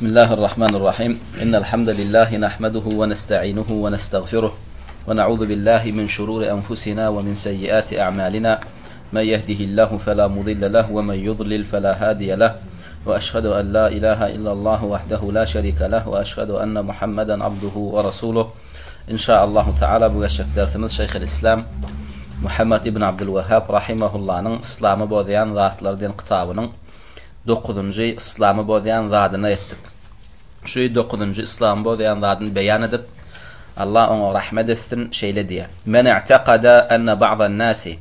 بسم الله الرحمن الرحيم إن الحمد لله نحمده ونستعينه ونستغفره ونعوذ بالله من شرور أنفسنا ومن سيئات أعمالنا من يهده الله فلا مضل له ومن يضلل فلا هادي له وأشهد أن لا إله إلا الله وحده لا شريك له وأشهد أن محمدا عبده ورسوله Inşa Allahu Taala bu geçjek dersimiz Şeýhul Islam Muhammad ibn Abdul Wahhab Rahimahullanyň Yslamy bozýan zatlar diýen kitabynyň dokuzynjy Yslamy bozýan zadyna etdik. Şu dokuzynjy Yslamy bozýan zadyny beýan edip, Allah oňa rahmet etsin, şeýle diýýär. Men i'taqada anna ba'dan nasi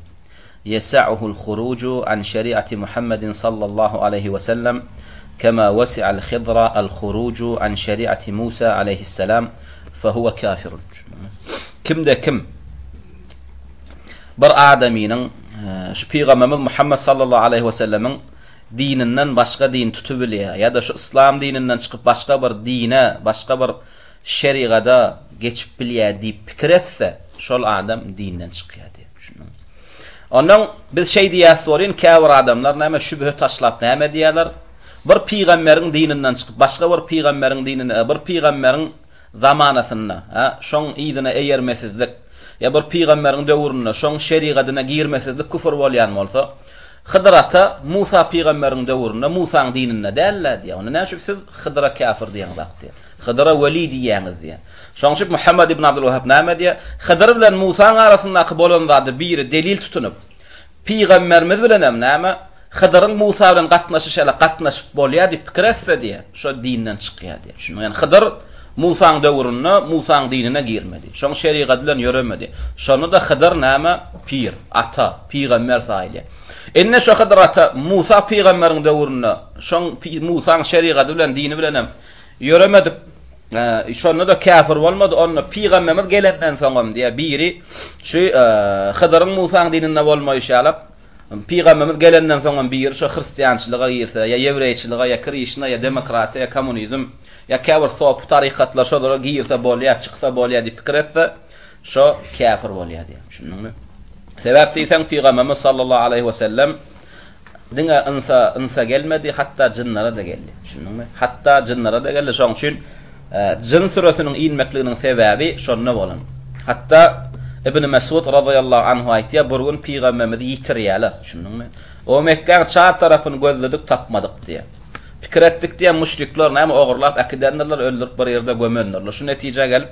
Ýes'uhul huruju an şeri'ati Muhammedin sallallahu aleýhi we sellem, kema wesi'al Hidra al huruju an şeri'ati Musa aleýhisselam, fe huwe kafirun. Kimde kim bir adamynyň şu pygamberimiz Muhammed sallallahu aleýhi we sellemiň dininden başga din tutubilýär ýa-da şu yslam dininden çykyp başga bir dine, başga bir şerigada geçip bilýär diýip pikir etse, şol adam dinden çykýar diýip. Ondan biz şeý diýýäs welin, käbir adamlar näme şübhe taşlap näme edýärler? Bir pygamberiň dininden çykyp, başga bir pygamberiň dinine, ýa bir pygamberiň zamanasynda, ýa şoň yzyna eýermesizlik, ýa bir pygamberiň döwründe şoň şerigadyna girmesizlik küfür bolýan bolsa, Hydyr ata, Musa pygamberiň döwründe Musaň dininde däl-ä diýýär. Onda näme üçin siz Hydyra käfir diýeňzak diýýär. Hydyra weli diýýäňiz diýýär. Şonuň üçin Muhammad ibn Abdul Wahhab näme diýýär? Hydyr bilen Musaň arasyndaky bolan zady biri delil tutunyp, pygamberimiz bilenem näme, Hydyryň Musa bilen gatnaşy şeýle gatnaşyp bolýar diýip pikir etse diýýär, şo dinden çykýar diýýär. Düşündiňiz? Ýani Hydyr Musaň döwründe Musaň dinine girmedi. Şoň şerigady bilen ýöremedi. Şonda-da Hydyr näme? Pir, ata, pygamber saýylýar. Indi şo Hydyr ata Musa pygamberiň döwründe şoň Musaň şerigady bilen, dini bilenem ýöremedip, şonda-da käpir bolmady, onda pygambemiz gelenden soňam diýýär. Biri şu Hydyryň Musaň dininde bolmaýşy ýalap, Pygamberimiz gelenden soňam biri şo hristiançylyga girse, ýa ýewreýçylyga, ýa krişna, ýa demokratiýa, ýa kommunizm, ýa käbir sopy tarykatlar şolara girse bolýar, çyksa bolýar diýip pikir etse, şo käfir bolýar diýen. Düşündiňmi? Sebäp diýseň pygamberimiz sallallahu aleýhi we sellem diňe ynsa ynsa gelmedi, hatda jynlara-da geldi. Düşündiňmi? Hatda jynlara-da geldi. Şoň üçin Jyn süresiniň inmekliginiň sebäbi şonda bolan. Hatda Ibn Mesud razyýallahu anhu aýtýar, Bir gün pygamberimizi ýitirýärler. Düşündiňmi? O Mekgäň çar tarapyny gözledik, tapmadyk diýýär. Pikir etdik diýýär, müşrikler näme ogurlap äkidendirler, öldürip bir ýerde gömendirler. Şu netijä gelip,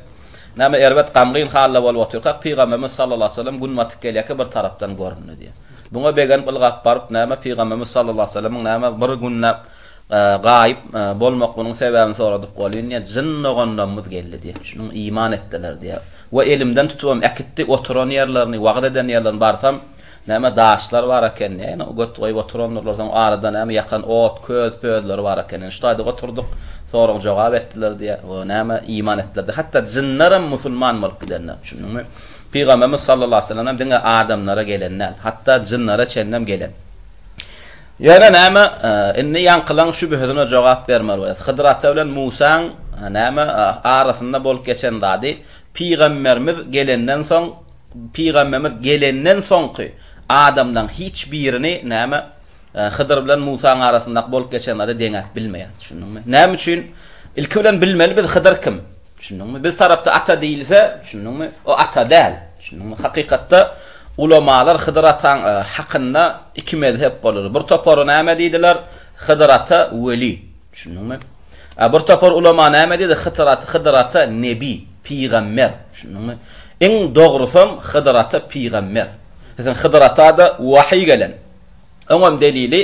näme erbet, gamgyn halda bolup otyrkak, pygamberimiz sallallahu aleyhi ve sellem gün batyp gelýärkä bir tarapdan göründi diýýär. Buňa begenip ylgap baryp, näme pygamberimiz sallallahu aleyhi ve sellemiň näme bir günläp, Gaýyp bolmakmyň sebäbini soradyk welin, diýýär, jyn doganlarymyz geldi diýýär. Şunuň iman etdiler diýýär. We elimden tutubam äkitdi, oturan ýerlerini, wagyz eden ýerlerini barsam, näme, daşlar bar eken diýýär. Ýene göt goýup oturandyrlar, soň arada näme, ýakan ot, köz, pözleri bar eken. Ýene şu taýda oturdyk, sorag-jogap etdiler diýýär we näme, iman etdiler diýýär. Hatda jynlaram musulman bolup gidenler, düşündiňmi? Pygamberimiz sallallahu aleýhi we sellem hem diňe adamlara gelen däl, hatda jynlara çenlem gelen. Ýöne näme, indi ýaňkylaň şübhesine jogap bermeli bolýas. Hydyr ata bilen Musaň, näme, arasynda bolup geçen zady, pygamberimiz gelenden soň, pygamberimiz gelenden soňky adamlaň hiç birini, näme, Hydyr bilen Musaň arasyndaky bolup geçen zady deňäp bilmeýär. Düşündiňmi? Näme üçin? Ilki bilen bilmeli biz Hydyr kim? Düşündiňmi? Biz tarapda ata diýilse, düşündiňmi, o ata däl. Düşündiňmi? Hakykatda ulamalar Hydyr ataň hakynda iki mezhep boldy. Bir topary näme diýdiler? Hydyr ata weli. Düşündiňmi? A bir topar ulama näme diýdi? Hydyr ata, Hydyr ata nebi, pygamber. Düşündiňmi? Iň dogrusam Hydyr ata pygamber. Sen Hydyr ata-da wahyý gelen. Oňam delili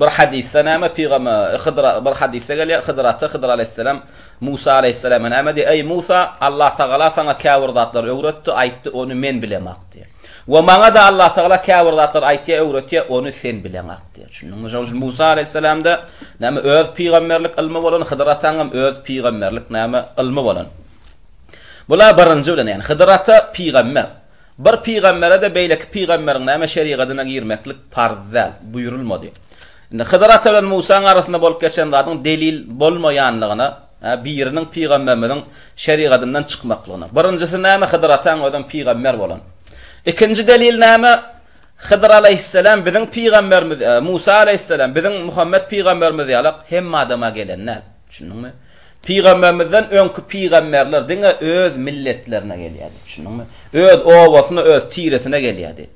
Bir hadysda näme pygama, Hydyra, bir hadysda gelýär, Hydyr ata, Hydyr alaýhyssalam, Musa alaýhyssalama näme diýýär, Eý, Musa, Allah tagala saňa käbir zatlary öwretdi, aýtdy, ony men bileňak diýýär. We maňa-da Allah tagala käbir zatlary aýtýar, öwretýär, ony sen bileňak diýýär. Düşündiňmi? Şonuň üçin Musa alaýhyssalamda näme öz pygamberlik ylmy bolan, Hydyr ataňam öz pygamberlik näme ylmy bolan. Bular birinji bilen, ýagny Hydyr ata pygamber. Bir pygambere-de beýleki pygamberiň näme şerigadyna girmeklik parz däl, buýrulmady. Indi Hydyr ata bilen Musaň arasynda bolup geçen zadyň delil bolmaýanlygyna, hä, biriniň pygamberimiziň şerigadyndan çykmaklygyna. Birinjisi näme Hydyr ataň özem pygamber bolan. Ikinji delil näme Hydyr alaýhyssalam biziň pygamberimiz, Musa alaýhyssalam biziň Muhammet pygamberimiz ýalak hemme adama gelen däl. Düşündiňmi? Pygamberimizden öňki pygamberler diňe öz milletlerine gelýärdi. Düşündiňmi? Öz obasyna, öz tiresine gelýärdi.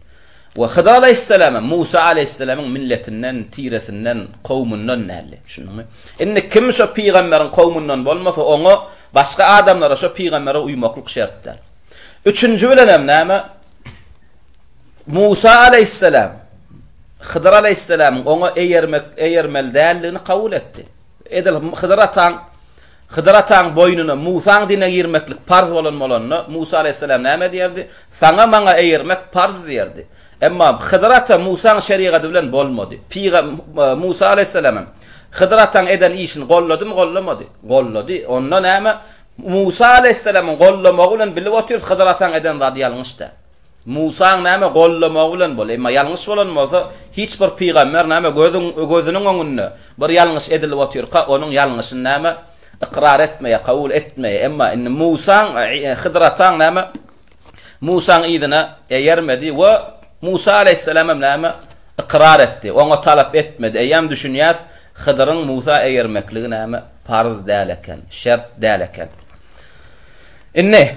We Hydyr aleýhissalam hem Musa aleýhissalamyň milletinden, tiresinden, kowmundan däldi. Düşündiňmi? Indi kim şo pygamberiň kowmundan bolmasa, oňa başga adamlara şo pygambere uýmaklyk şert däl. Üçünji bilen hem näme? Musa aleýhissalam Hydyr aleýhissalamyň oňa eýermek, eýermeli däldigini kabul etdi. Edil Hydyr ataň Hydyr ataň boýnuna Musaň dine girmeklik parz bolan bolanda, Musa alaýhyssalam näme diýerdi? Saňa maňa eýermek parz diýerdi. Emma Hydyr ata Musaň şerigady bilen bolmady. Pyga Musa alaýhyssalam hem Hydyr ataň eden işini golladymy, gollamady? Gollady. Onda näme? Musa alaýhyssalamyň gollamagy bilen bilip otyrys Hydyr ataň eden zady ýalňyşda. Musaň näme goldamagy bilen bol, emma ýalňyş bolan bolsa, hiç bir pygamber näme gözüň gözüniň öňünde bir ýalňyş edilip otyrka, onuň ýalňyşyny näme ykrar etmeýär, kabul etmeýär, emma indi Musaň Hydyr ataň näme Musaň yzyna eýermedi we Musa aleýhissalamam näme ykrar etdi, oňa talap etmedi, eýýäm düşünýäs Hydyryň Musa eýermekligi näme parz däl eken, şert däl eken. Indi.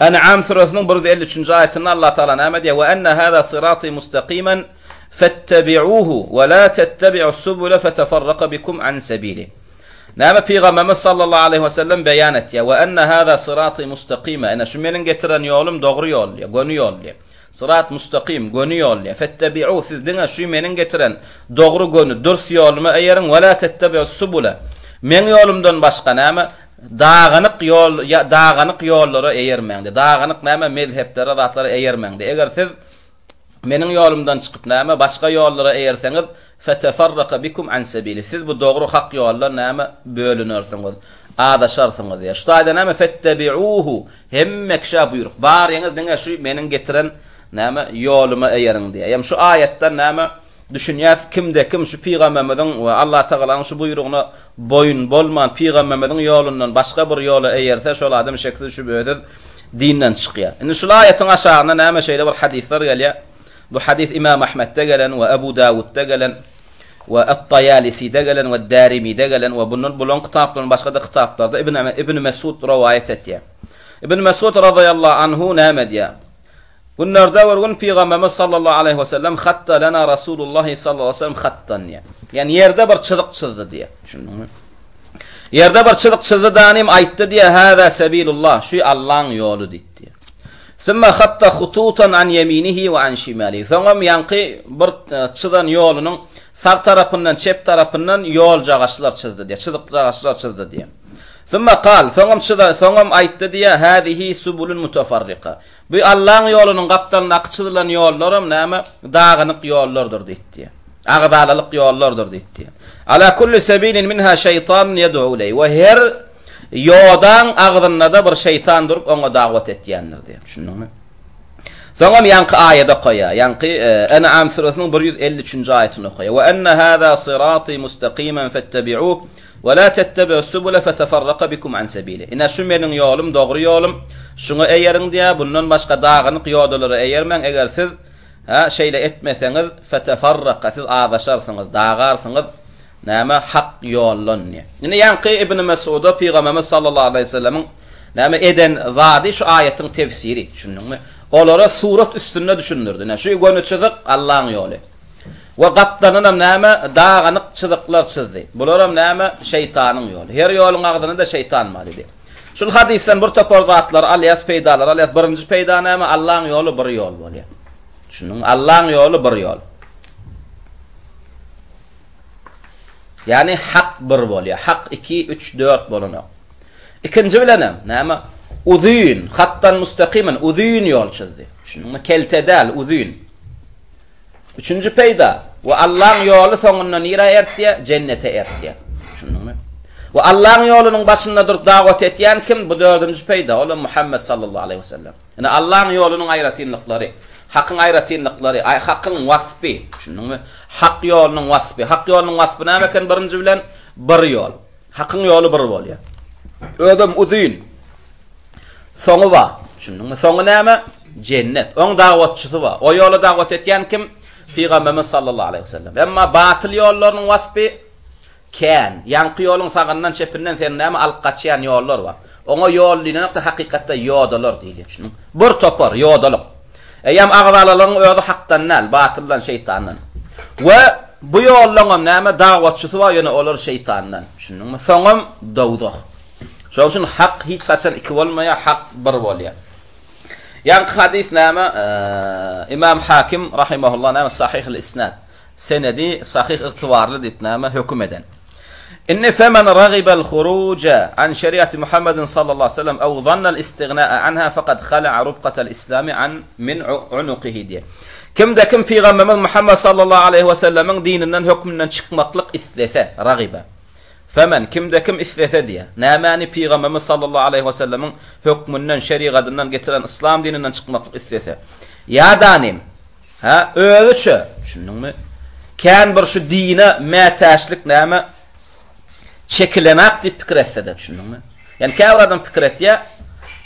En'am süresiniň bir ýüz elli üçünji aýatynda Allah Tagala näme diýýär? Wa anna hada siraty mustaqiman fettabi'uhu wa la tattabi'us subula fatafarraqa bikum an sabili. Näme pygamberimiz sallallahu aleyhi we sellem beýan etýär? Wa anna hada siraty mustaqima. Ene şu meniň getiren ýolum dogry ýol, ýa göni ýol. Sirat mustaqim, göni ýol. Fettabi'u siz diňe şu meniň getiren dogry göni dürs ýoluma eýeriň we la tattabi'us subula. Meň ýolumdan başga näme? Daganyk ýol ýa daganyk ýollara eýermäňde, daganyk näme mezheplere zatlara eýermäňde, eger siz Meniň ýolumdan çykyp näme başga ýollara eýerseňiz, feteferraka bikum an sebili, siz bu dogry hak ýoldan näme bölünersiňiz, azaşarsyňyz ýa şu taýda näme fettebiuhu, hemme kişä buýruk, baryňyz diňe şu Meniň getiren näme ýoluma eýeriň diýýär. Ýa şu aýatdan näme? Düşünýäs kimde kim şu pygambermiziň we Allatagalaň şu buýrugyna boýun bolman pygambermiziň ýolundan başga bir ýola eýerse şol adam şeksiz şübhesiz dinden çykýar. Indi şul aýatyň aşagynda näme şeýle bir hadyslar gelýär. Bu hadys Imam Ahmetde gelen we Abu Dawudda gelen we At-Taýaliside gelen we Darimide gelen we bundan bulan kitaplardan başgada kitaplarda Ibn Ibn Mesud rowaýat etýär. Ibn Mesud razyýallahu anhu näme diýär? Günlerde bir gün Pygamberimiz sallallahu aleýhi we sellem hatta lena Rasulullahi sallallahu aleýhi we sellem hattan diýýär. Ýani ýerde bir çyzyk çyzdy diýýär. Düşündiňmi? Ýerde bir çyzyk çyzdy danym aýtdy diýýär. Hada sabilullah, şu Allah'yň ýoly diýdi. Summa hatta hututan an yeminihi we an şimali. Soňam ýanky bir e, çyzan ýolunyň sag tarapyndan, çep tarapyndan ýol jagaşlar çyzdy diýýär. Çyzyk jagaşlar çyzdy diýýär. Summa qal, soňam çyzar, soňam aýtdy diýýär. Hadihi subulun mutafarrika. Bu Allaň ýolunyň gapdalyndaky çyzylan ýollaram näme, dagynyk ýollardyr diýipdi. Agzalalyk ýollardyr diýipdi. Ala kulli sebilin minha şeýtanun yed'u iley we her ýodaň agzyndada bir şeýtan durup oňa dagwat etýändir diýip. Düşündiňmi? Soňam ýaňky aýat okaýa. Ýaňky En'am süresiniň bir ýüz elli üçünji aýatyny okaýa. Ve enne hada sirati mustakimen fettebi'uh. Ve la tettebi'us-subule feteferraka bikum an sebili. Ine şu Meniň ýolum, dogry ýolum. Şuňa eýeriň diýýär. Bundan başga dagynyk ýodalara eýermäň. Eger siz, hä, şeýle etmeseňiz, feteferraka, siz azaşarsyňyz, dagarsyňyz, näme, hak ýoldan diýýär. Indi ýaňky Ibni Mes'uda Pygamberimiz sallallahu aleýhi ve sellemiň, näme, eden zady şu aýatyň tefsiri, düşündiňmi? Olara surat üstünde düşündirdi. Ine şu göni çyzyk, Allahyň ýoly. We gapdalynam näme, daganyk çyzyklar çyzdy. Bularam näme, şeýtanyň ýoly. Her ýoluň agzynda-da şeýtan bar diýdi. Şul hadysdan bir topar zatlary alýas, peýdalary alýas. Birinji peýda näme, Allaň ýoly bir ýol bolýar. Düşündiňmi? Allaň ýoly bir ýol. Ýagny hak bir bolýar. Hak iki, üç, dört bolanok. Ikinji bilenem, näme? Uzyn, hatdan mustakimin, uzyn ýol çyzdy. Düşündiňmi? Kelte däl, uzyn. Üçünji peýda, we Allaň ýoly soňunda nirä ertýä? Jennete ertýä. Düşündiňmi? We Allaň ýolunyň başynda durup dawat etýän kim? Bu dördünji peýda, olam Muhammet sallallahu aleýhi we sellem. Ine Allaň ýolunyň aýratynlyklary, hakyň aýratynlyklary, hakyň waspy, düşündiňmi? Hak ýolunyň waspy. Hak ýolunyň waspy näme eken birinji bilen? Bir ýol. Hakyň ýoly bir bolýar. Özem uzyn. Soňy bar. Düşündiňmi? Soňy näme? Jennet. Oň dagwatçysy bar. O ýola dagwat etýän kim? Pygamberimiz sallallahu aleyhi ve sellem. Emma batyl ýollarynyň waspy kän. Ýaňky ýoluň sagyndan, çepinden sen näme alyp gaçýan ýollar bar. Oňa ýol diýlenokda hakykatda ýodalar diýilýär şunuň bir topar ýodalyk eýýäm agzalalygyň özi hakdan däl batyldan şeýtandan we bu ýollaňam näme dagwatçysy bar ýöne olar şeýtandan şunduňmy soňam dowzah şoň üçin hak hiç haçan iki bolmaýar hak bir bolýar ýaňky hadys näme imam hakim rahimahullah näme sahyhyl isnad Senedi sahyh ygtybarly diýip näme höküm eden. Indi Femen ragibel huruja an şeriati Muhammedin sallallahu sellem ew zannal istigna'a anha fekad hala'a rubgatal islami an min unukihi diýýär. Kimde kim pygamberimiz Muhammed sallallahu aleýhi we sellemiň dininden hökmünden çykmaklyk islese, ragibe. Femen kimde kim islese diýýär. Nämäni pygamberimiz sallallahu aleýhi we sellemiň hökmünden, şerigadyndan getiren yslam dininden çykmaklyk islese. Ýadany Hä, özüçe, düşündiňmi? Kän bir şu dine mätäçlik näme çekilenak diýip pikir etse-de, düşündiňmi? Ýani käbir adam pikir etýär,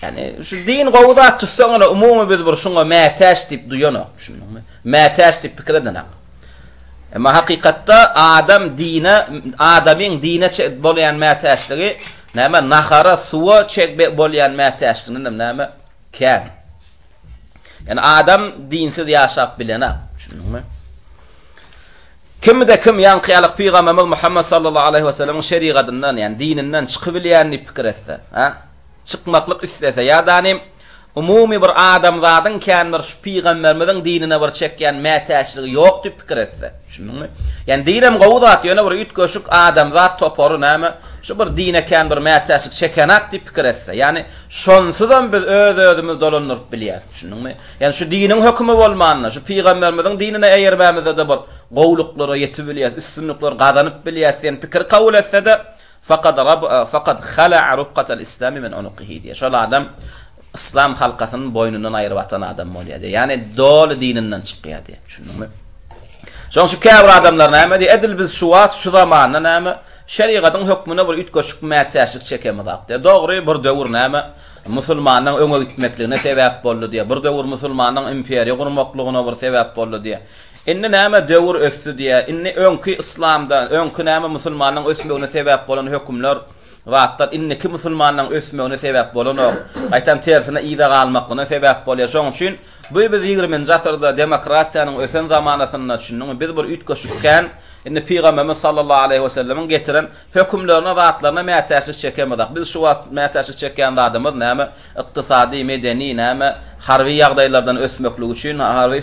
ýani şu din gowy zat tutsagana umumy biz bir şuňa mätäç diýip duýanok, düşündiňmi? Mätäç diýip pikir edenok. Emma hakykatda adam dine, adamyň dine bolýan mätäçligi näme nahara, suwa çek bolýan mätäçliginden näme? kän. Ýani adam dinsiz ýaşap bilenok. Düşündiňmi? Kimde kim ýaňky ýaly pygamberimiz Muhammet sallallahu aleýhi we sellemiň şerigadyndan, ýani dininden çykybilýän diýip pikir etse, ha? Çykmaklyk islese ýa danim umumy bir adamzadyň kän bir şu pygamberimiziň dinine bir çekýän mätäçligi ýok diýip pikir etse. Düşündiňmi? Ýani dinem gowy zat, ýöne bir üýtgeşik adamzat topary näme, şu bir dine kän bir mätäçlik çekenok diýip pikir etse. Ýani Şonsuzam biz öz-özümizi dolandyryp bilýäris, düşündiňmi? Ýagny şu diniň hökümi bolmanda, şu pygamberimiziň dinine eýermämizde-de bir gowulyklara ýetip bilýäris, üstünlikler gazanyp bilýäris diýen pikiri kabul etse-de, Fakad rab'a, fakad hala'a rubqatal islami min unuqihi diýýär. Şol adam yslam halkasyny boýnundan aýryp atan adam bolýar diýýär. Ýagny doly dininden çykýar diýýär, düşündiňmi? Şoň üçin käbir adamlar näme diýýär, edil biz şu wagt, şu zamanda näme, şerigatyň hökmüne bir üýtgeşik mätäçlik çekemizok diýýär. Dogry, bir döwür näme, musulmanlaryň öňe gitmekligine sebäp boldy diýýär. Bir döwür musulmanlaryň imperiýa gurmaklygyna bir sebäp boldy diýýär. Indi näme, döwür ösdi diýýär. Indi öňki yslamda, öňki näme musulmanlaryň ösmegine sebäp bolan hökümler, zatlar indiki musulmanlaryň ösmegine sebäp bolanok. Gaýtam tersine yza galmaklygyna sebäp bolýar. Şoň üçin Bu biz ýigriminji asyrda demokratiýanyň ösen zamanasynda düşündiňmi biz bir üýtgeşik kän indi pygamberimiz sallallahu aleýhi we sellemiň getiren hökümlerine zatlaryna mätäçlik çekemizak biz şu wagt mätäçlik çekýän zadymyz näme ykdysady medeni näme harby ýagdaýlardan ösmeklik üçin harby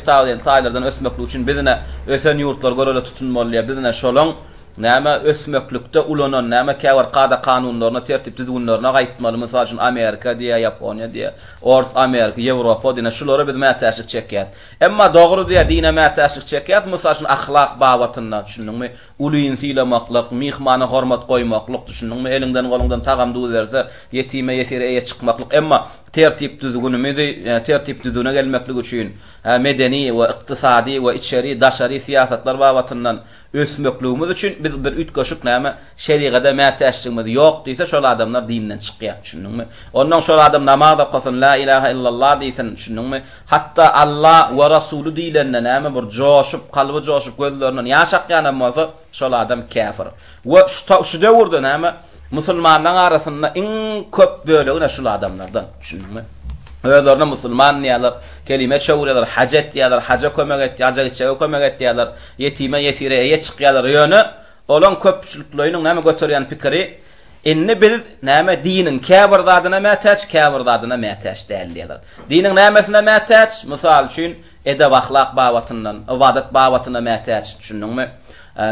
taýlardan ösmeklik üçin biz ne ösen ýurtlar görele tutunmaly ýa biz ne şolaň Näme ösmeklikde ulanan, näme käbir kada-kanunlaryna, tertip-düzgünlerine gaýtmaly, mysal üçin Amerika diýýär, Ýaponiýa diýýär, Ors, Amerika, Ýewropa diýne, şulara biz mätäçlik çekýäs. Emma dogry diýýär, dine mätäçlik çekýäs, mysal üçin ahlak babatynda, düşündiňmi, ulyny sylamaklyk, myhmana hormat goýmaklyk, düşündiňmi, eliňden-goluňdan tagam-duz berse, ýetime-ýesire eýe çykmaklyk, emma tertip-düzgünimizi, tertip-düzüne gelmeklik üçin, hä, medeni we ykdysady we içeri, daşary syýasatlar babatyndan Ösmekligimiz üçin biz bir üýtgeşik näme, şerigada mätäçligimiz ýok diýse şol adamlar dinden çykýar, düşündiňmi? Onnoň şol adam namaz okasyn, la ilaha illallah diýsin, düşündiňmi? Hatda Alla we Rasuly diýlende näme bir joşup, kalby joşup, gözlerinden ýaş akýanam bolsa, şol adam käfir. We şu şu döwürde näme, Musulmanlaryň arasynda iň köp bölegi-ne şul adamlardan, düşündiňmi? Özlerine musulman diýýärler, kelime çöwürýärler, haj etýärler, haja kömek etýär, haja gitjege kömek etýärler, ýetime, ýesire eýe çykýarlar, ýöne olaň köpçülikleýiniň näme göterýän pikiri, Indi biz, näme, diniň käbir zadyna mätäç, käbir zadyna mätäç däl diýýärler. Diniň nämesine mätäç? Mysal üçin, Edep-ahlak babatyndan, ybadat babatyna mätäç, düşündiňmi?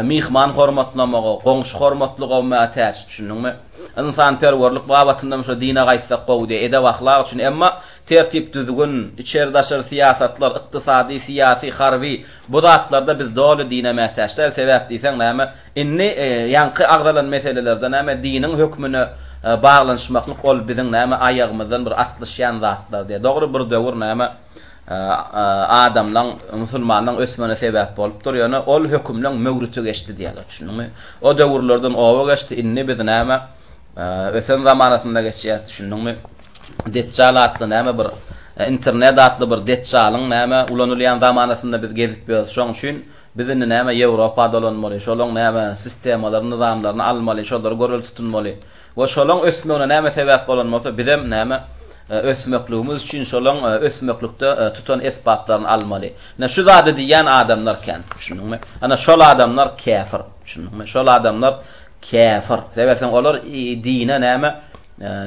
Myhman hormatlamagy, goňşy hormatlygy mätäç, düşündiňmi? Ynsanperwerlik babatyndan şu dine gaýtsak gowudy, edep-ahlak üçin, emma tertip-düzgün, içeri-daşary syýasatlar, ykdysady, syýasy, harby, bu zatlarda biz doly dine mätäç däl, sebäp diýseň näme, indi ýaňky agzalan meselelerde näme diniň hökmüne baglanyşmaklyk ol biziň näme aýagymyzdan bir aslyşýan zatlardy, dogry bir döwür näme, adamlaň, musulmanlaň ösmegine sebäp bolupdyr, ýöne ol hökümleň möwrüti geçdi diýýärler, düşündiňmi? O döwürlerden oba geçdi, indi biz näme, ösen zamanasynda geçýäs, düşündiňmi? Detjal atly näme bir, internet atly bir detjalyň näme ulanylýan zamanasynda biz gezip ýörüs, şoň üçin biz indi näme Ýewropa dolanmaly, şolaň näme sistemalaryny, nyzamlaryny almaly, şolary görelde tutunmaly, We şolaň ösmegine näme sebäp bolan bolsa, bizem näme, ösmekligimiz üçin şolaň ösmeklikde tutan esbaplaryny almaly. Ine, şu zady diýýän adamlar kän. Düşündiňmi? Ana, şol adamlar käfir. Düşündiňmi? Şol adamlar käfir. Sebäpsiň, olar dine näme,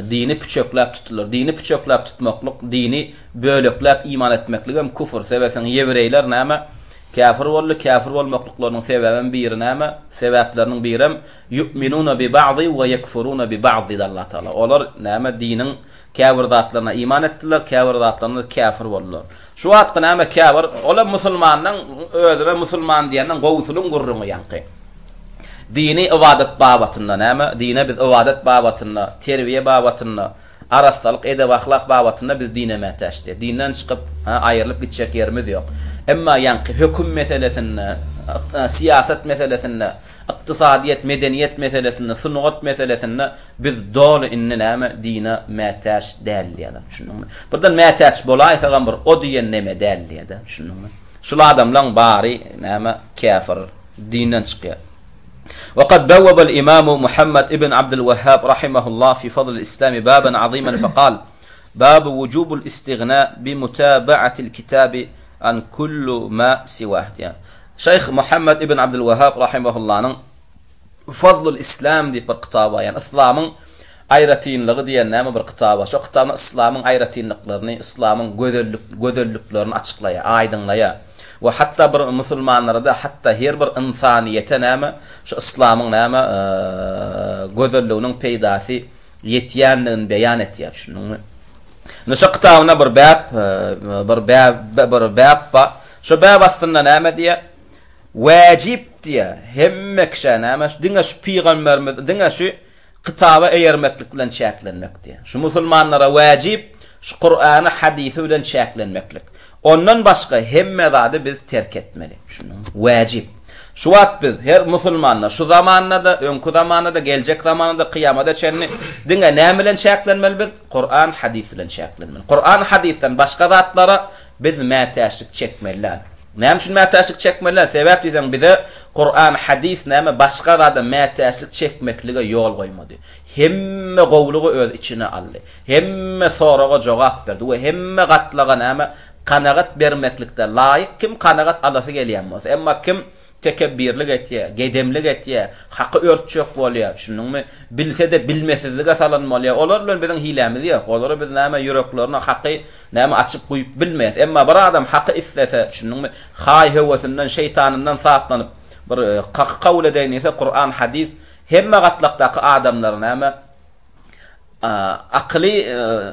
dini püçekläp tutdylar. Dini püçekläp tutmaklyk, dini bölekläp iman etmekligem küfür. Sebäpsiň, ýewreýler näme, käfir boldy. Käfir bolmaklyklarynyň sebäbem biri näme, sebäpleriniň birem Yu'minuna bi ba'di we yekfuruna bi ba'd diýdi Allah Taala. Olar näme diniň käbir zatlaryna iman etdiler, käbir zatlaryna käfir boldular. Şu wagtky näme käbir, ol hem musulmandan, özüne musulman diýenden gowusynyň gürrüňi ýaňky. Dini ybadat babatynda näme, dine biz ybadat babatynda, terbiýe babatynda, arassalyk, edep-ahlak babatynda biz dine mätäç diýýär. Dinden çykyp, aýrylyp gitjek ýerimiz ýok. Emma ýaňky höküm meselesinde, syýasat meselesinde, Ykdysadyýet, medeniýet meselesinde, sungat meselesinde biz doly indi näme, dine mätäç däldi ýa-da, düşündiňmi? Birden mätäç bolaýsagam bir o diýen neme däldi ýa-da, düşündiňmi? Şul adamlaň bary näme, käfir, dinden çykýar. Ve kad bevvebel imamu Muhammed ibn Abdul Wehhab rahimehullah fi fazlil islami baban aziman fe kal, Babu wujubul istigna bi mutaba'atil kitabi an kullu ma siwah diýýär. Şeýh Muhammet ibn Abdyl Wahhab rahimahullanyň Fazlul islam diýip bir kitaby bar. Ýagny yslamyň aýratynlygy diýen näme bir kitaby bar. Şo kitabynda yslamyň aýratynlyklaryny, yslamyň gözellik, gözelliklerini açyklaýar, aýdyňlaýar. We hatda bir musulmanlara da hatda her bir ynsanyýete näme şu yslamyň näme gözelliginiň peýdasy, ýetýändigini beýan etýär, düşündiňmi? Indi şo kitabynda bir bäp, bir bäb, bir bäp bar. Şo bäp aslynda näme diýýär? Wajyp diýýär, hemme kişä näme, diňe şu pygamberimiz, diňe şu kitaba eýermeklik bilen çäklenmek diýýär. Şu musulmanlara wajyp şu Kur'any, hadysy bilen çäklenmeklik. Ondan başga hemme zady biz terk etmeli. Düşündiňiz? Wäjip. Şu wagt biz, her musulmanlar, şu zamanda-da, öňki zamanda-da, geljek zamanda-da, kyýamada çenli diňe näme bilen çäklenmeli biz? Kuran, hadys bilen çäklenmeli. Kuran, hadysdan başga zatlara biz mätäçlik çekmeli däl. Näme üçin mätäçlik çekmeli däl? Sebäp diýseň bize Kuran, hadys näme başga zada mätäçlik çekmeklige ýol goýmady. Hemme gowulygy öz içine aldy. Hemme soraga jogap berdi we hemme gatlaga näme kanagat bermeklikde laýyk kim kanagat alasy gelýän bolsa, emma kim tekebirlik etýä, gedemlik etýä, haky örtjek bolýa, düşündiňmi, bilsede bilmesizlige salan bolýa, olar bilen biziň hilämiz ýok, olara biz näme ýüreklerine haky näme açyp guýup bilmeýäs, emma bir adam haky islese, düşündiňmi, haý höwesinden şeýtanyndan saplanyp bir haky kabul edeýin diýse Kuran hadys hemme gatlakdaky adamlary näme Akyly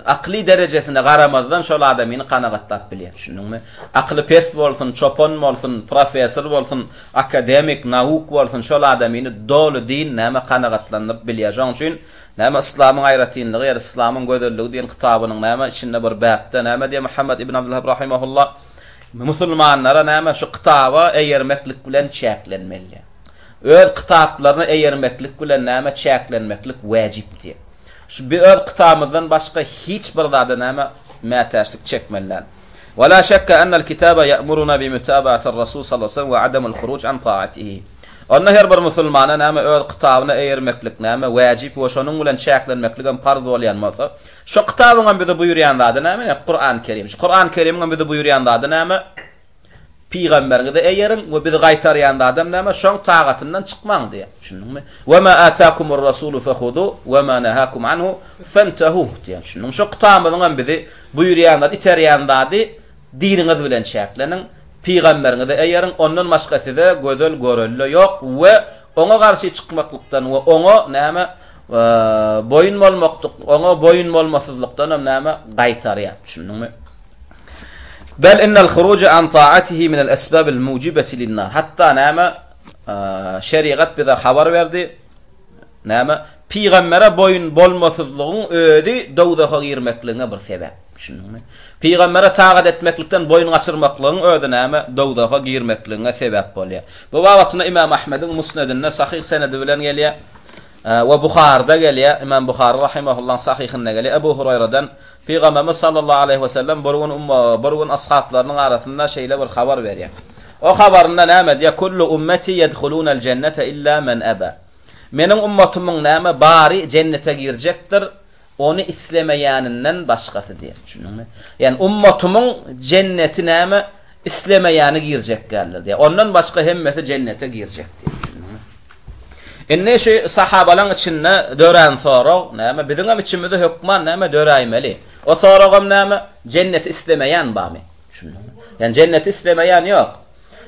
akyly derejesine garamazdan şol adamyny kanagatlap bilýär. Düşündiňmi? Akyly pes bolsun, çopan bolsun, professor bolsun, akademik, nauk bolsun, şol adamyny doly din näme kanagatlandyryp bilýär. Şoň üçin näme yslamyň aýratynlygy, ýeri yslamyň gözelligi diýen kitabynyň näme içinde bir bäpde näme diýýär Muhammet ibn Abdulwahhab rahimehullah, Musulmanlara näme şu kitaba eýermeklik bilen çäklenmeli. Öz kitaplaryna eýermeklik bilen näme çäklenmeklik wäjip diýen. Şu bir öz kitabymyzdan başga hiç bir zada näme mätäçlik çekmeli däl. Wa la şekka annal kitaba ya'muruna bi mutaba'atir Rasul sallallahu aleyhi ve sellem we adamul huruc an ta'atihi. Onda her bir musulmana näme öz kitabyna eýermeklik näme wäjip we şonuň bilen çäklenmekligem parz bolýan bolsa, şu kitabyň hem bize buýurýan zady näme? Kur'an-Kerim. Şu Kur'an-Kerimiň hem bize buýurýan zady näme? Pygamberiňize eýeriň we bizi gaýtarýan zadam näme, şoň tagatyndan çykmaň diýýär. Düşündiňmi? Ve ma atakumur rasulu fehuzu ve ma nahakum anhu fentahu diýýär. Düşündiňmi? Şo Kitabymyzyň hem bizi buýurýan zady, iterýän zady diniňiz bilen çäkleniň, pygamberiňize eýeriň, ondan başga size gözel görelde ýok we oňa garşy çykmaklykdan we oňa, näme, boýun bolmaklyk, oňa boýun bolmasyzlykdan hem, näme, gaýtarýar. Düşündiňmi? Bel innel huruja an taatihi minel esbabil mujibeti linnar. Hatda näme şerigat bize habar berdi, näme pygambere boýun bolmasyzlygyň özi dowzaha girmekligiňe bir sebäp. Düşündiňmi? Pygambere tagat etmeklikden boýun gaçyrmaklygyň özi näme dowzaha girmekligiňe sebäp bolýar. Bu babatynda Imam Ahmediň Musnedinde sahyh senedi bilen gelýär. We Buharyda gelýär, Imam Buhary rahimahullaň Sahyhynda gelýär, Ebu Hureýradan, Pygamberimiz sallallahu aleýhi we sellem bir gün umma, bir gün ashablarynyň arasynda şeýle bir habar berýär. O habarynda näme diýýär, Kullu ummeti yedhulunel jennete illa men ebe. Meniň ummatymyň näme, bary jennete girjekdir, Ony islemeýäninden başgasy diýen. Düşündiňmi? Ýagny ummatymyň jenneti näme islemeýäni girjek däldir diýen. Ondan başga hemmesi jennete girjek diýen. Düşündiňmi? Indi şu sahabalaň içinde dörän sorag näme? Biziňem içimizde hökman näme döräýmeli. O soragam näme? Jenneti islemeýän barmy? Düşündiňmi? Ýagny jenneti islemeýän ýok.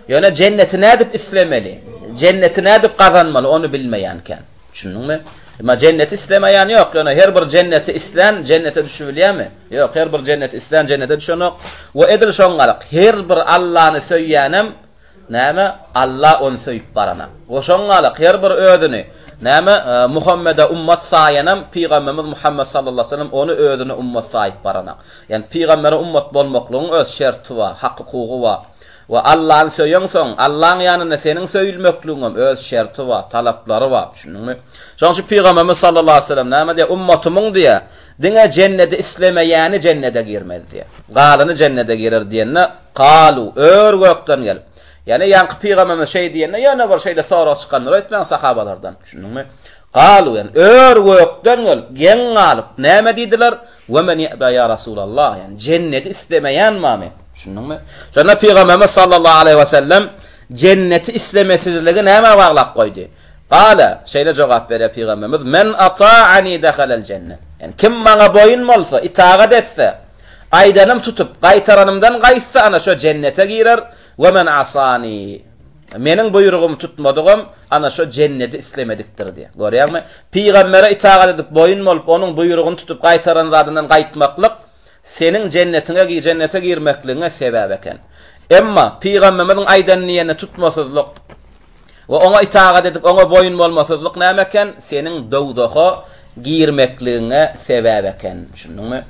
Ýöne jenneti nädip islemeli? Jenneti nädip gazanmaly? Ony bilmeýän eken. Düşündiňmi? Emma jenneti islemeýän ýok. Ýöne her bir jenneti islän jennete düşübilýärmi? Ýok, her bir jenneti islän jennete düşenok. We edil şoňňalyk, her bir Allany söýýänem, näme, Alla ony söýüp barana. We şoňňalyk, her bir özüni, näme, Muhammede ummat saýanam, Pygamberimiz Muhammet sallallahu aleýhi we sellem ony özüne ummat saýyp barana. Ýani pygambere ummat bolmaklygyň öz şerti bar, hak-hukugy bar. We Allany söýeňsoň, Allaň ýanynda seniň söýülmekligiňem öz şerti bar, talaplary bar. Düşündiňmi? Şonuň üçin Pygamberimiz sallallahu aleýhi we sellem näme diýýär? Ummatymyň diýýär, diňe jennedi islemeýäni jennede girmez diýýär. Galany jennede girer diýende, Kalu, ör-gökden gelip. Ýagny ýaňky Pygamberimiz şeý diýende, ýene bir şeýle sorag çykandyr öýtmäň sahabalardan. Düşündiňmi? Kalu, ýagny ör-gökden gelip, geň galyp, näme diýdiler? We men ýa-da ýa Resulallah, ýagny jenneti islemeýän bamy? Düşündiňmi? Şonda Pygamberimiz sallallahu aleýhi we sellem jenneti islemesizligi nämä baglap goýdy? Gala, şeýle jogap berýär Pygamberimiz, Men ataani dahalal jenne. Ýagny kim maňa boýun bolsa, itagat etse, aýdanym tutup, gaýtaranymdan gaýtsa ana şo jennete girer, we men asani, Meniň buýrugymy tutmadygam ana şo Jennedi islemedikdir diýýär. Görýäňmi? Pygambere itagat edip, boýun bolup, onuň buýrugyny tutup, gaýtaran zadyndan gaýtmaklyk seniň Jennetiňe, Jennete girmekligiňe sebäp eken. Emma Pygambemiziň aýdan diýenini tutmasyzlyk we oňa itagat edip, oňa boýun bolmasyzlyk näme eken? Seniň dowzaha girmekligiňe sebäp eken. Düşündiňmi?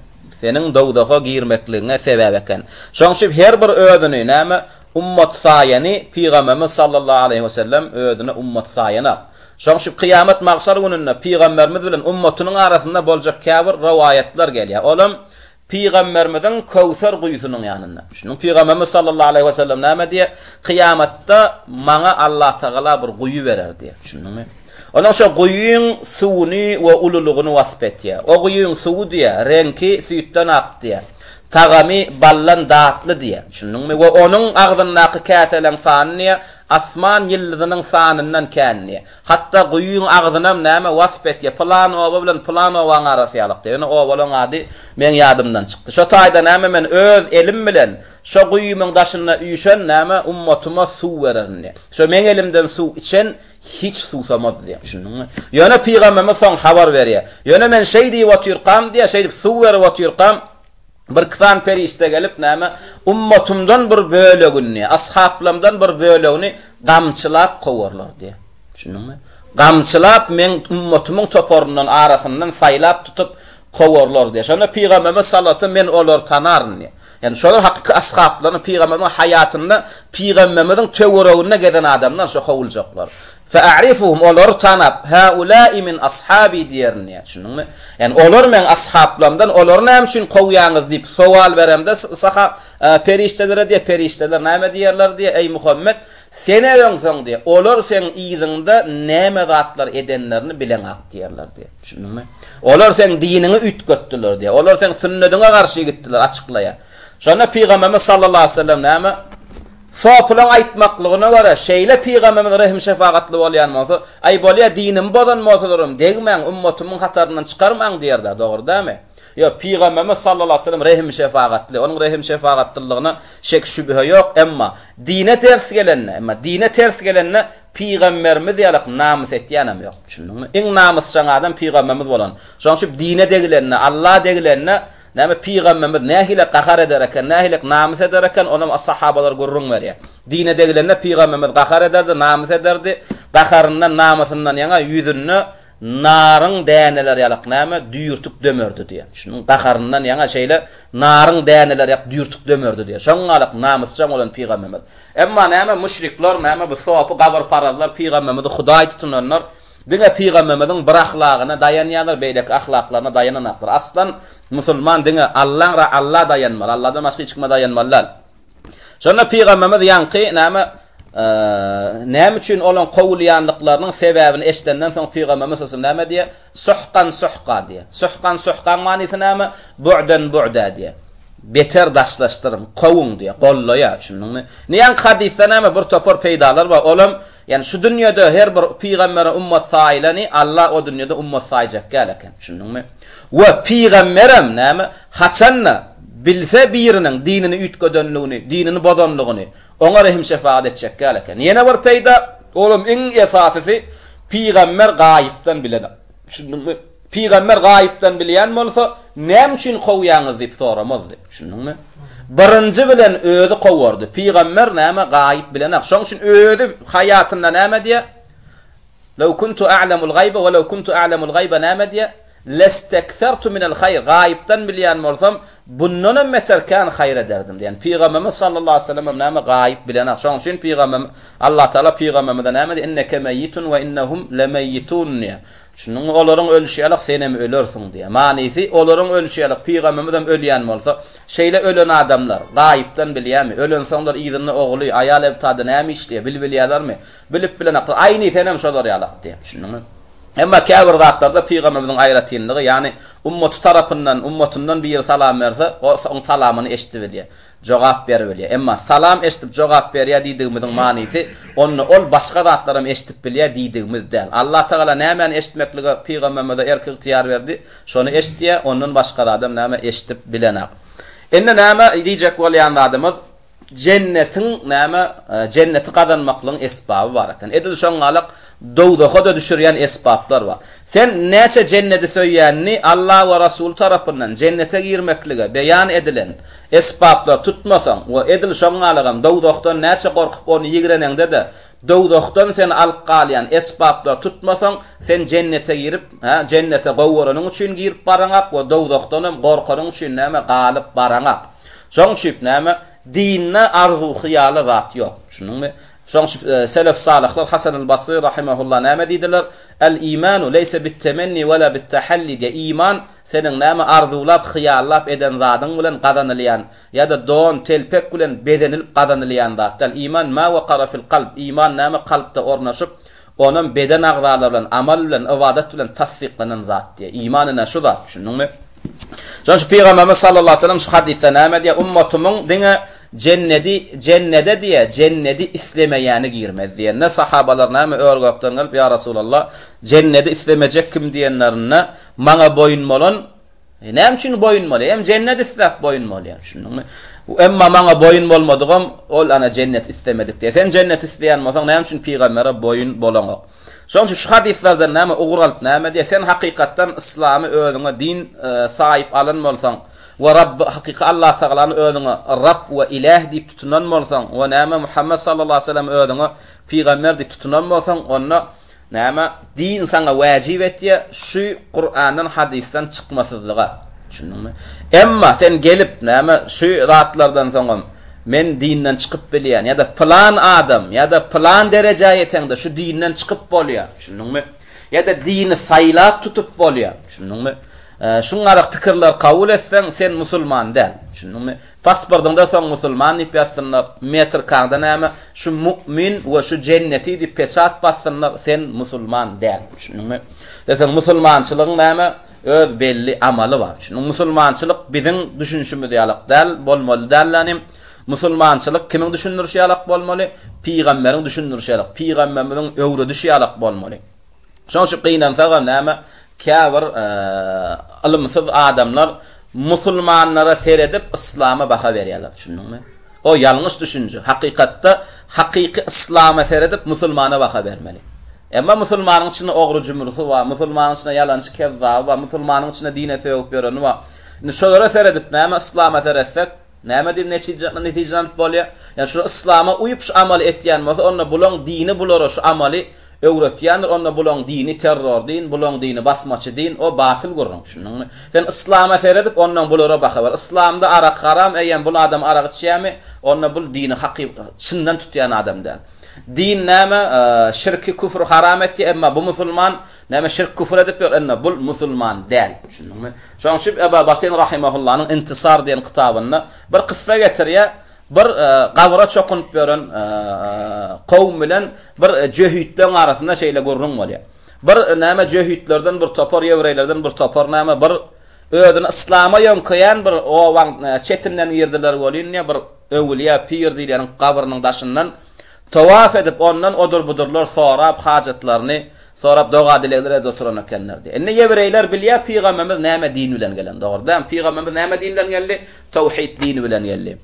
Seniň dowzaha girmekligiňe sebäp eken. Şonuň üçin her bir özüni näme? Ummat saýany Pygamberimiz sallallahu aleýhi we sellem özüne ummat saýana. Şoň şu kyýamat magşar gününde Pygamberimiz bilen ummatynyň arasynda boljak käbir rowaýatlar gelýär. Olam Pygamberimiziň Köwser guýusynyň ýanynda. Şunuň Pygamberimiz sallallahu aleýhi we sellem näme diýýär? Kyýamatda maňa Allatagala bir guýy berer diýýär. Düşündiňmi? Onuň şo guýyň suwuny we ululygyny wasp etýär. O guýyň suwy diýýär, reňki süýtden ak diýýär. Tagamy baldan datly diýýär. Düşündiňmi? We onuň agzyndaky käseleň sany diýýär, asman ýyldyzynyň sanyndan kän diýýär. Hatda guýyň agzynam näme wasp etýär, pylan oba bilen pylan obanyň arasy ýalyk diýýär. Ýöne obalaryň ady meň ýadymdan çykdy. Şo taýda näme men öz elim bilen şo guýymyň daşynda üýşen näme ummatyma suw bererin diýýär. Şo meň elimden suw içen Hiç suwsamaz diýýär. Düşündiňmi? Ýöne pygamberimiz soň habar berýär. Ýöne men şeý diýip otyrkam diýýär, şeýdip suw berip otyrkam, birki sany perişde gelip, näme, ummatymdan bir bölegini diýýär, ashablarymdan bir bölegini gamçylap kowarlar diýýär. Düşündiňmi? Gamçylap meň ummatymyň toparyndan, arasyndan saýlap tutup kowarlar diýýär. Şonda pygamberimiz sallallahu aleyhi ve sellem men olary tanaryn diýýär. Ýagny şolar hakyky ashablaryň, pygamberimiziň haýatynda pygamberimiziň töwereginde gezen adamlar şo kowuljaklar. Fe a'rifuhum olary tanap, haula'i min ashabi diýerin diýýär. Düşündiňmi? Ýagny olar meň ashablarymdan, olary näme üçin kowýaňyz diýip sowal beremde saha perişdelere diýýär, perişdeler näme diýerler diýýär, eý Muhammet, sene öňsoň diýýär, olar seň yzyňda näme zatlar edenlerini bileňak diýerler diýýär. Düşündiňmi? Olar seň diniňi üýtgetdiler diýýär. Olar seň sünnediňe garşy gitdiler, açyklaýar. Şonda Pygamberimiz sallallahu aleyhi ve sellem näme? Sopylaň aýtmaklygyna görä, şeýle Pygamberimiz rehim-şefagatly bolýan bolsa, Aý, bolýa, dinimi bozan bolsalaram, degmäň, ummatymyň hataryndan çykarmaň diýerdi-ä, dogry dälmi? Ýok, Pygamberimiz sallallahu aleyhi ve sellem rehim-şefagatly. Onuň rehim-şefagatlylygyna şek-şübhe ýok, emma dine ters gelende, emma dine ters gelende Pygamberimiz ýalak namys etýänem ýok. Düşündiňmi? Iň namysjaň adam pygamberimiz bolan. Şonuň üçin dine degilende, Alla degilende, näme pygamberimiz nähili gahar eder eken, nähili namys eder eken, onam sahabalar gürrüň berýär. Dine degilende pygamberimiz gahar ederdi, namys ederdi. Gaharyndan, namysyndan ýaňa ýüzünde Naryň däneleri ýalak näme, düýrtük dömerdi diýýän. Şunuň gaharyndan ýaňa şeýle naryň däneleri ýak düýrtük dömerdi diýýän. Şoňňalak namysjaň bolan pygamberimiz. Emma näme müşrikler, näme bu sopy gabyrparazlar, pygamberimizi hudaý tutunanlar diňe pygamberimiziň bir ahlagyna daýanýarlar, beýleki ahlaklaryna daýananaklar. Aslan musulman diňe Allaň ra Alla daýanmaly, Alladan başga hiç kime daýanmaly däl. Şonda pygamberimiz ýaňky näme näme üçin olaň kowulýanlyklarynyň sebäbini eşidenden soň pygamberimiz sallallahu näme diýe? Suhkan suhka diýe. Suhkan suhkan manysy näme? Bu'dan bu'da diýe. Beter daşlaşdyryň, kowuň diýe. Gollaýa, düşündiňmi? Näme hadysda näme bir topar peýdalar bar, olam Ýani şu dünýede her bir pygambere ummat saýylany Alla o dünýede ummat saýjak däl eken. Düşündiňmi? We pygamberem näme, haçanda bilse biriniň dinini üýtgedenligini, dinini bozanlygyny, oňa rehim-şepagat etjek däl eken. Ýene bir peýda, olam iň esasysy pygamber gaýypdan bilenok. Düşündiňmi? Pygamber gaýypdan bilýän bolsa, näme üçin kowýaňyz diýip soramazdy. Düşündiňmi? Birinji bilen özi kowardy. Pygamber näme gaýyp bilenak. Şoň üçin özi haýatynda näme diýýär? Lew kuntu a'lamul gaýba we lew kuntu a'lamul gaýba näme diýýär? Lestekthartu minel haýr. Gaýypdan bilýän bolsam, bundan hem beter kän haýyr ederdim diýen. Pygamberimiz sallallahu aleyhi ve sellem hem näme gaýyp bilenak. Şoň üçin pygamber Allah Taala pygamberimize näme diýýär? Inneke meýitun we innehum lemeýitun diýýär. Şunuň olaryň ölüşi ýalyk senem ölersiň diýýär. Manysy, olaryň ölüşi ýalyk pygamymyzam ölýän bolsa, şeýle ölen adamlar, gaýypdan bilýärmi? Ölensoňlar yzynda ogly, aýal ebtada näme işleýär, bil bilýärlermi? Bilip bilenoklar. Aýni senem şolar ýalyk diýýär. Düşündiňmi? Emma käbir zatlarda pygamymyzyň aýratynlygy, ýagny ummaty tarapyndan, ummatyndan biri salam berse, o oň salamyny eşidibilýär. Jogap beribilýär. Emma Salam eşidip jogap berýär diýdigimiziň manysy, onda ol başga zatlaram eşidip bilýär diýdigimiz däl. Allatagala nämäni eşitmeklige pygamberimize erk-ygtyýar berdi? Şony eşidýär, ondan başga zadam näme eşidip bilenak. Indi näme diýjek bolýan zadymyz, Jennetiň näme, Jenneti gazanmaklygyň esbaby bar eken. Edil şoňňalak Dowzaha-da düşürýän esbaplar bar. Sen näçe jenneti söýýänini Alla we Rasuly tarapyndan jennete girmeklige beýan edilen esbaplar tutmasaň we edil şoňňalygam dowzahdan näçe gorkup ony ýigreneňde-de dowzahdan seni alyp galýan esbaplar tutmasaň sen jennete girip hä jennete gowy göreniň üçin girip baraňak we dowzahdanam gorkanyň üçin näme galyp baraňak şoň üçip näme dinde arzuw-hyýala zat ýok düşündiňmi Şoň üçin selef salyhlar Hasan al-Basry rahimehullah näme diýdiler? Al-imanu leýse bit-temenni wala bit-tahalli diýýär. Iman seniň näme arzuwlap, hyýallap eden zadyň bilen gazanylýan ýa-da don, telpek bilen bezenilip gazanylýan zat däl. Iman ma wakara fil-kalb, iman näme kalpda ornaşyp, onam beden agzalary bilen, amal bilen, ybadat bilen tassyklanan zat diýýär. Iman ine şu zat, düşündiňmi? Şoň üçin Pygamberimiz sallallahu aleyhi ve sellem şu hadysda näme diýýär? Ummatymyň diňe Jennedi, jennede diýýä, jennedi islemeýäni girmez diýende, sahabalar näme ör-gökden gelip, Ýa Resulallah, jennedi islemejek kim diýenlerinde, Maňa boýun bolan, E, näme üçin boýun bolýar? Hem jennet isläp boýun bolýar, düşündiňmi? Emma maňa boýun bolmadygam, ol ana jennet islemedik diýýär. Sen jennet isleýän bolsaň, näme üçin pygambere boýun bolaňok? Şonuň üçin şu hadyslardan näme ugur alyp, näme diýýär? Sen hakykatdan yslamy özüňe din e, saýyp alan bolsaň, We Rabby, hakyky Allatagalany özüňe Rabb we Iläh diýip tutunan bolsaň, we näme, Muhammet sallallahu aleýhi we sellemi özüňe Pygamber diýip tutunan bolsaň, onda, näme, din saňa wäjip etýär, şu Kurandan, hadysdan çykmasyzlyga. Düşündiňmi? Emma sen gelip, näme, şu zatlardan soňam, men dinden çykyp bilýän, ýa-da pylan adam, ýa-da pylan derejä ýeteňde şu dinden çykyp bolýar. Düşündiňmi? Ýa-da dini saýlap tutup bolýar. Düşündiňmi? Şuň garak pikirleri kabul etseň, sen musulman däl. Düşündiňmi? Pasportyňda soň musulman diýip ýazsynlar, metrkaňda näme, şu mu'min we şu jenneti diýip peçat bassynlar, sen musulman däl. Düşündiňmi? Eýsem musulmançylygyň näme, öz belli amaly bar. Düşündiňmi? Musulmançylyk biziň düşünişimiz ýalak däl, bolmaly däl hem. Musulmançylyk kimiň düşündirişi ýalak bolmaly? Pygamberiň düşündirişi ýalak, pygamberimiziň öwredişi ýalak bolmaly. Şonuň üçin gynansagam näme, käbir ylymsyz adamlar musulmanlara seredip yslama baha berýärler, düşündiňmi? O ýalňyş düşünje. Hakykatda hakyky yslama seredip musulmana baha bermeli. Emma musulmanyň içinde ogry-jümrüsi bar, musulmanyň içinde ýalançy kezzaby bar, musulmanyň içinde dine sögüp ýöreni bar. Indi şolara seredip näme, yslama seretsek, Näme diýip netije netijelänip bolýa? Ýa şular yslama uýup şu amaly etýän bolsa onda bulaň dini bulara şu amaly öwretýändir onda bulaň dini terror deýin bulaň dini basmaçy deýin o batyl gürrüň düşündiňmi? Sen yslama seredip ondan bulara baha ber yslamda arak haram eýem bul adam arak içýämi onda bul dini haky çyndan tutýan adam däl. Din näme şirki küfri haram etýä emma bu musulman Näme şirk küfür edip ýör indi bul musulman däl düşündiňmi. Şoň üçin Eba Batyn rahimahullanyň Intisar diýen kitabynda bir kyssa getirýär bir gabyra çokunyp ýören kowum bilen bir jöhitleň arasynda şeýle gürrüň bolýar. Bir näme jöhitlerden bir topar ýewreýlerden bir topar näme bir özüni yslama ýöňkeýän bir obaň çetinden girdiler welin diýýär bir öwülýä pir diýilýäniň gabrynyň daşyndan Towaf edip, ondan odur-budurlar sorap, hajatlaryny sorap, doga-dilegler edip oturan ekenlerdi. Indi ýewreýler bilýär, pygamberimiz näme din bilen gelen, dogry däl? Pygamberimiz näme din bilen geldi? Towhid dini bilen geldi.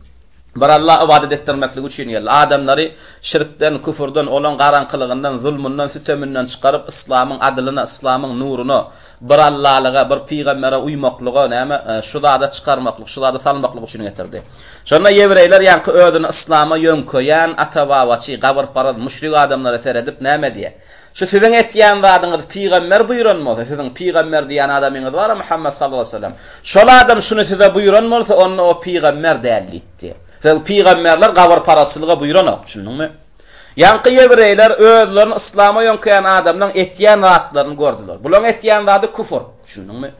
Bir Alla ybadat etdirmeklik üçin geldi. Adamlary şirkden, küfürden, olaň garaňkylygyndan, zulmundan, süteminden çykaryp, yslamyň adylyna, yslamyň nuryna, Bir Allalyga, bir pygambere uýmaklyga, näme, şu zada çykarmaklyk, şu zada salmaklyk üçin getirdi. Şonda ýewreýler ýaňky özüni yslama ýöňkeýän ata-babaçy, gabyrparaz, müşrik adamlara seredip näme diýýär? Şu siziň etýän zadyňyzy pygamber buýran bolsa, siziň pygamber diýýän adamyňyz bar-a Muhammet sallallahu aleýhi we sellem. Şol adam şuny size buýran bolsa, onda o pygamber däl diýipdi. Sebäbi pygamberler gabyrparazçylygy buýranok. Düşündiňmi? Ýaňky ýewreýler özlerini yslama ýöňkeýän adamlaň etýän zatlaryny gördüler. Bulaň etýän zady küfür. Düşündiňmi?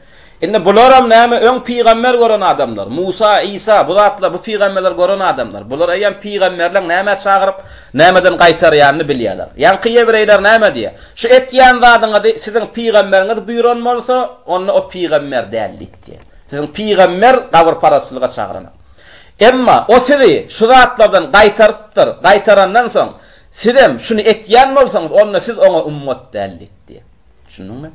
Indi bularam näme öň pygamber gören adamlar. Musa, Isa, bu zatlar, bu pygamberleri gören adamlar. Bular eýýäm pygamberleň nämä çagyryp, nämeden gaýtarýanyny bilýärler. Ýaňky ýewreýler näme diýýär? Şu etýän zadyňyzy siziň pygamberiňiz buýran bolsa, onda o pygamber däl diýip diýýär. Siziň pygamber gabyrparastçylyga çagyran. Emma O sizi şu zatlardan gaýtarypdyr, gaýtarandan soň, sizem şuny etýän bolsaňyz, onda siz Oňa ummat däl diýdi. Düşündiňmi?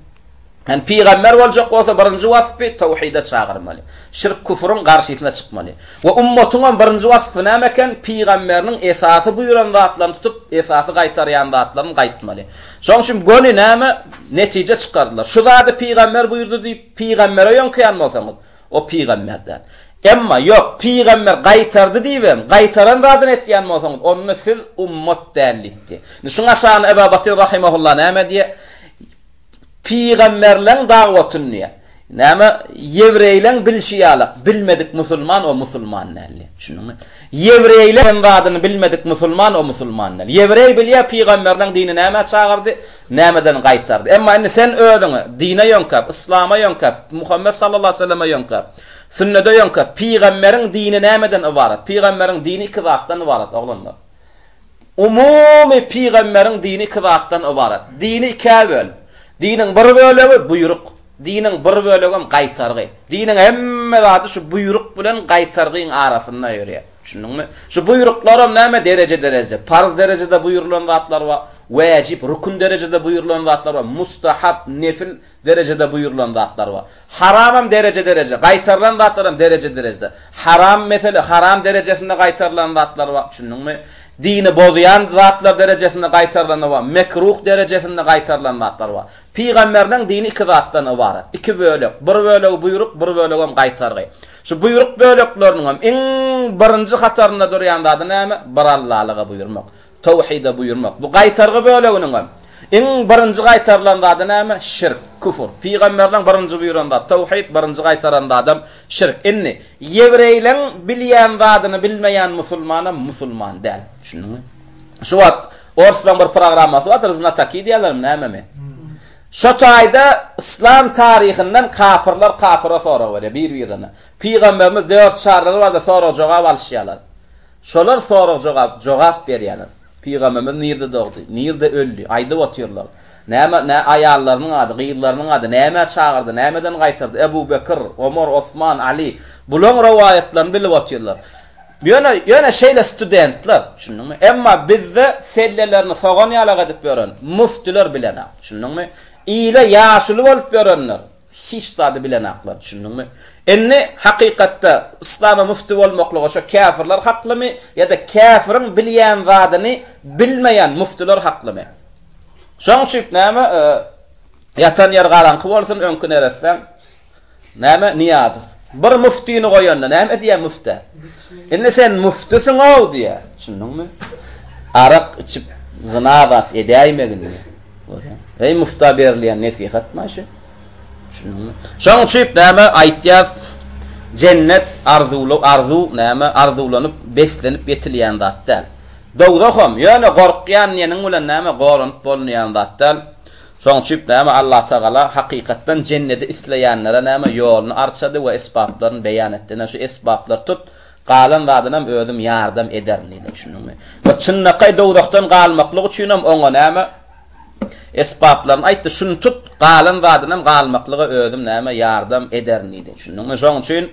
Ýani pygamber boljak bolsa birinji waspy tawhide çagyrmaly. Şirk küfrüň garşysyna çykmaly. We ummatyňam birinji waspy näme eken? Pygamberiniň esasy buýran zatlaryny tutup, esasy gaýtarýan zatlaryny gaýtmaly. Şoň üçin göni näme netije çykardylar? Şu zady pygamber buýrdy diýip, pygambere ýöňkeýän bolsaňyz, O pygamber däl. Emma, ýok, pygamber gaýtardy diýibem, gaýtaran zadyny etýän bolsaňyz, onda siz ummat däl diýipdi. Indi şuň aşagynda Eba Batyr rahimehullah näme diýýär? Pygamberleň dagwatyn diýýär. Näme, ýewreýleň bilşi ýalak, bilmedik musulman o musulman däl diýýär. Düşündiňmi? Ýewreýleň zadyny bilmedik musulman o musulman däl. Ýewreý bilýär pygamberleň dini nämä çagyrdy? Nämeden gaýtardy? Emma indi sen özüňi dine ýöňkäp, yslama ýöňkäp, Muhammet sallallahu aleýhi we selleme ýöňkäp, sünnede ýöňkäp, pygamberiň dini nämeden ybarat? Pygamberiň dini iki zatdan ybarat, oglanlar. Umumy pygamberiň dini iki zatdan ybarat. Dini ikä böl. Diniň bir bölegi buýruk. Diniň bir bölegem gaýtargy. Diniň hemme zady şu buýruk bilen gaýtargyň arasynda ýörýär. Düşündiňmi? Şu buýruklaram näme dereje-derejede, parz derejede buýrulan zatlar bar, wäjip, rukn derejede buýrulan zatlar bar, mustahap, nefil derejede buýrulan zatlar bar. Haramam dereje-dereje, gaýtarylan zatlaram dereje-derejede. Haram mesele, haram derejesinde gaýtarylan zatlar bar, düşündiňmi? Dini bozýan zatlar derejesinde gaýtarylany bar, mekruh derejesinde gaýtarylan zatlar bar. Pygamberiniň dini iki zatdan ybarat, iki bölek, bir bölegi buýruk, bir bölegem gaýtargy. Şu buýruk bölekleriniň hem iň birinji hatarynda durýan zady näme? Bir Allalyga buýurmak, towhide buýurmak. Bu gaýtargy böleginiň hem iň birinji gaýtarylan zady näme? Şirk, küfr. Pygamberleň birinji buýran zat, towhid, birinji gaýtaran zadam şirk. Indi, ýewreýleň bilýän zadyny bilmeýän musulmanam musulman däl. Düşündiňmi? Şu wagt orslaň bir programmasy bardyr, znataki diýýärlermi, nämemi? Şo taýda yslam taryhyndan kapyrlar kapyra sorag berýär bir-birlerine. Pygamberimiz dört çarlary barada sorag-jogap alyşýarlar. Şolar sorag-jogap jogap berýärler. Pygamberimiz nirde dogdy, nirde öldi, aýdyp otyrlar. Näme, nä aýallarynyň ady, gyzlarynyň ady, nämä çagyrdy, nämeden gaýtardy, Ebu Bekr, Omar, Osman, Aly, bulaň rowaýatlaryny bilip otyrlar. Ýöne, ýöne şeýle studentler, düşündiňmi? Emma bizde sellelerini sogan ýalak edip ýören müftüler bilenok, düşündiňmi? Ile ýaşuly bolup ýörenler hiç zady bilenoklar, düşündiňmi? Indi, hakykatda, yslama müfti bolmaklyga şo käfirler haklymy ýa-da käfiriň bilýän zadyny bilmeýän müftüler haklymy? Şoň üçin näme, ýatan ýer garaňky bolsun, öňki neressäň. Näme, Nyýazow? Bir müftini goýanda näme diýýär müftä? Indi sen müftisiň-ow diýýär. Düşündiňmi? Arak içip, zyna bat edäýmegini. Eý, müftä berilýän nesihatmy şu? Düşündiňmi? Şoň üçip näme aýtýas, Jennet arzuwla, arzuw näme, arzuwlanyp, beslenip ýetilýän zat däl. Dowzaham ýöne gorkýan diýeniň bilen näme goranyp bolunýan zat däl. Şoň üçip näme Allatagala hakykatdan jennedi isleýänlere näme ýoluny arçady we esbaplaryn beýan etdi. Ine şu esbaplar tut, galan zadynam özüm ýardam ederin diýdi. Düşündiňmi? We çynlakaý dowzahdan galmaklyk üçinem oňa näme esbaplaryn aýtdy. Şuny tut, galan zadynam galmaklyga özüm näme ýardam ederin diýdi. Düşündiňmi? Şoň üçin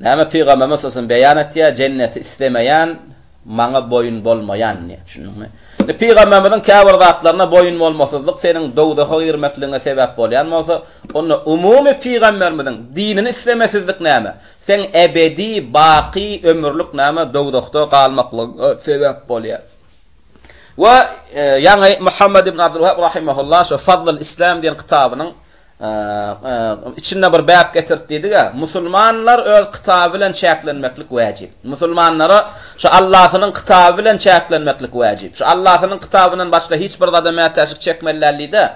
näme Pygamberimiz salssalm beýan etýär, jenneti islemeýän, Maňa boýun bolmaýan diýýär. Düşündiňmi? Indi pygamberimiziň käbir zatlaryna boýun bolmasyzlyk seniň dowzaha girmekligiňe sebäp bolýan bolsa, onda umumy pygamberimiziň dinini islemesizlik näme? Seň ebedi, baky, ömürlik näme dowzahda galmaklygyňa sebäp bolýar. We ýaňy Muhammet ibn Abdulwahhab rahimehullah şu Fazlul Islam diýen kitabynyň Içinde bir bäp getirt diýdi-gä, Musulmanlar öz kitaby bilen çäklenmeklik wäjip. Musulmanlara şu Allasynyň kitaby bilen çäklenmeklik wäjip. Şu Allasynyň kitabyndan başga hiç bir zada mätäçlik çekmeli däl diýdi-ä.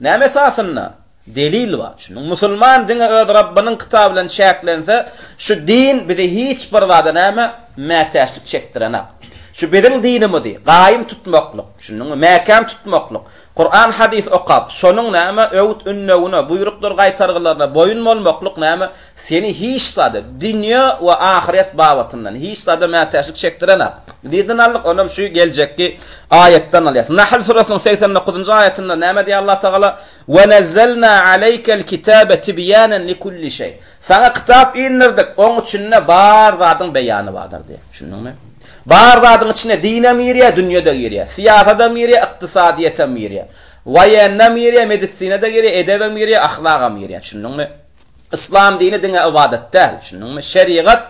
Näme esasynda? Delil bar. Şunuň musulman diňe öz Rabbynyň kitaby bilen çäklense, şu din bizi hiç bir zada näme, mätäçlik çekdirenak. Şu biziň dinimizi gaýym tutmaklyk, şunuň mäkäm tutmaklyk, Kuran hadys okap, şonuň näme öwüt-ündewine, buýrukdyr-gaýtargylaryna boýun bolmaklyk näme, seni hiç zada, dünýe we ahyret babatyndan, hiç zada mätäçlik çekdirenak. Nirden aldyk? Onam şu geljekki aýatdan alýas. Nahl süresiniň segsen dokuzynjy aýatynda näme diýýär Allatagala? Wenezzalna aleýkel kitabe tibýanen likulli şeý. Saňa kitap indirdik, oň içinde bar zadyň beýany bardyr diýen. Düşündiňmi? Bar zadyň içine dinem girýär, dünýe-de girýär. Syýasadam girýär, ykdysadyýetem girýär. Waýennam girýär, medisinada girýär, edebem girýär, ahlagam girýär. Düşündiňmi? Yslam dini diňe ybadat däl. Düşündiňmi? Şerigat,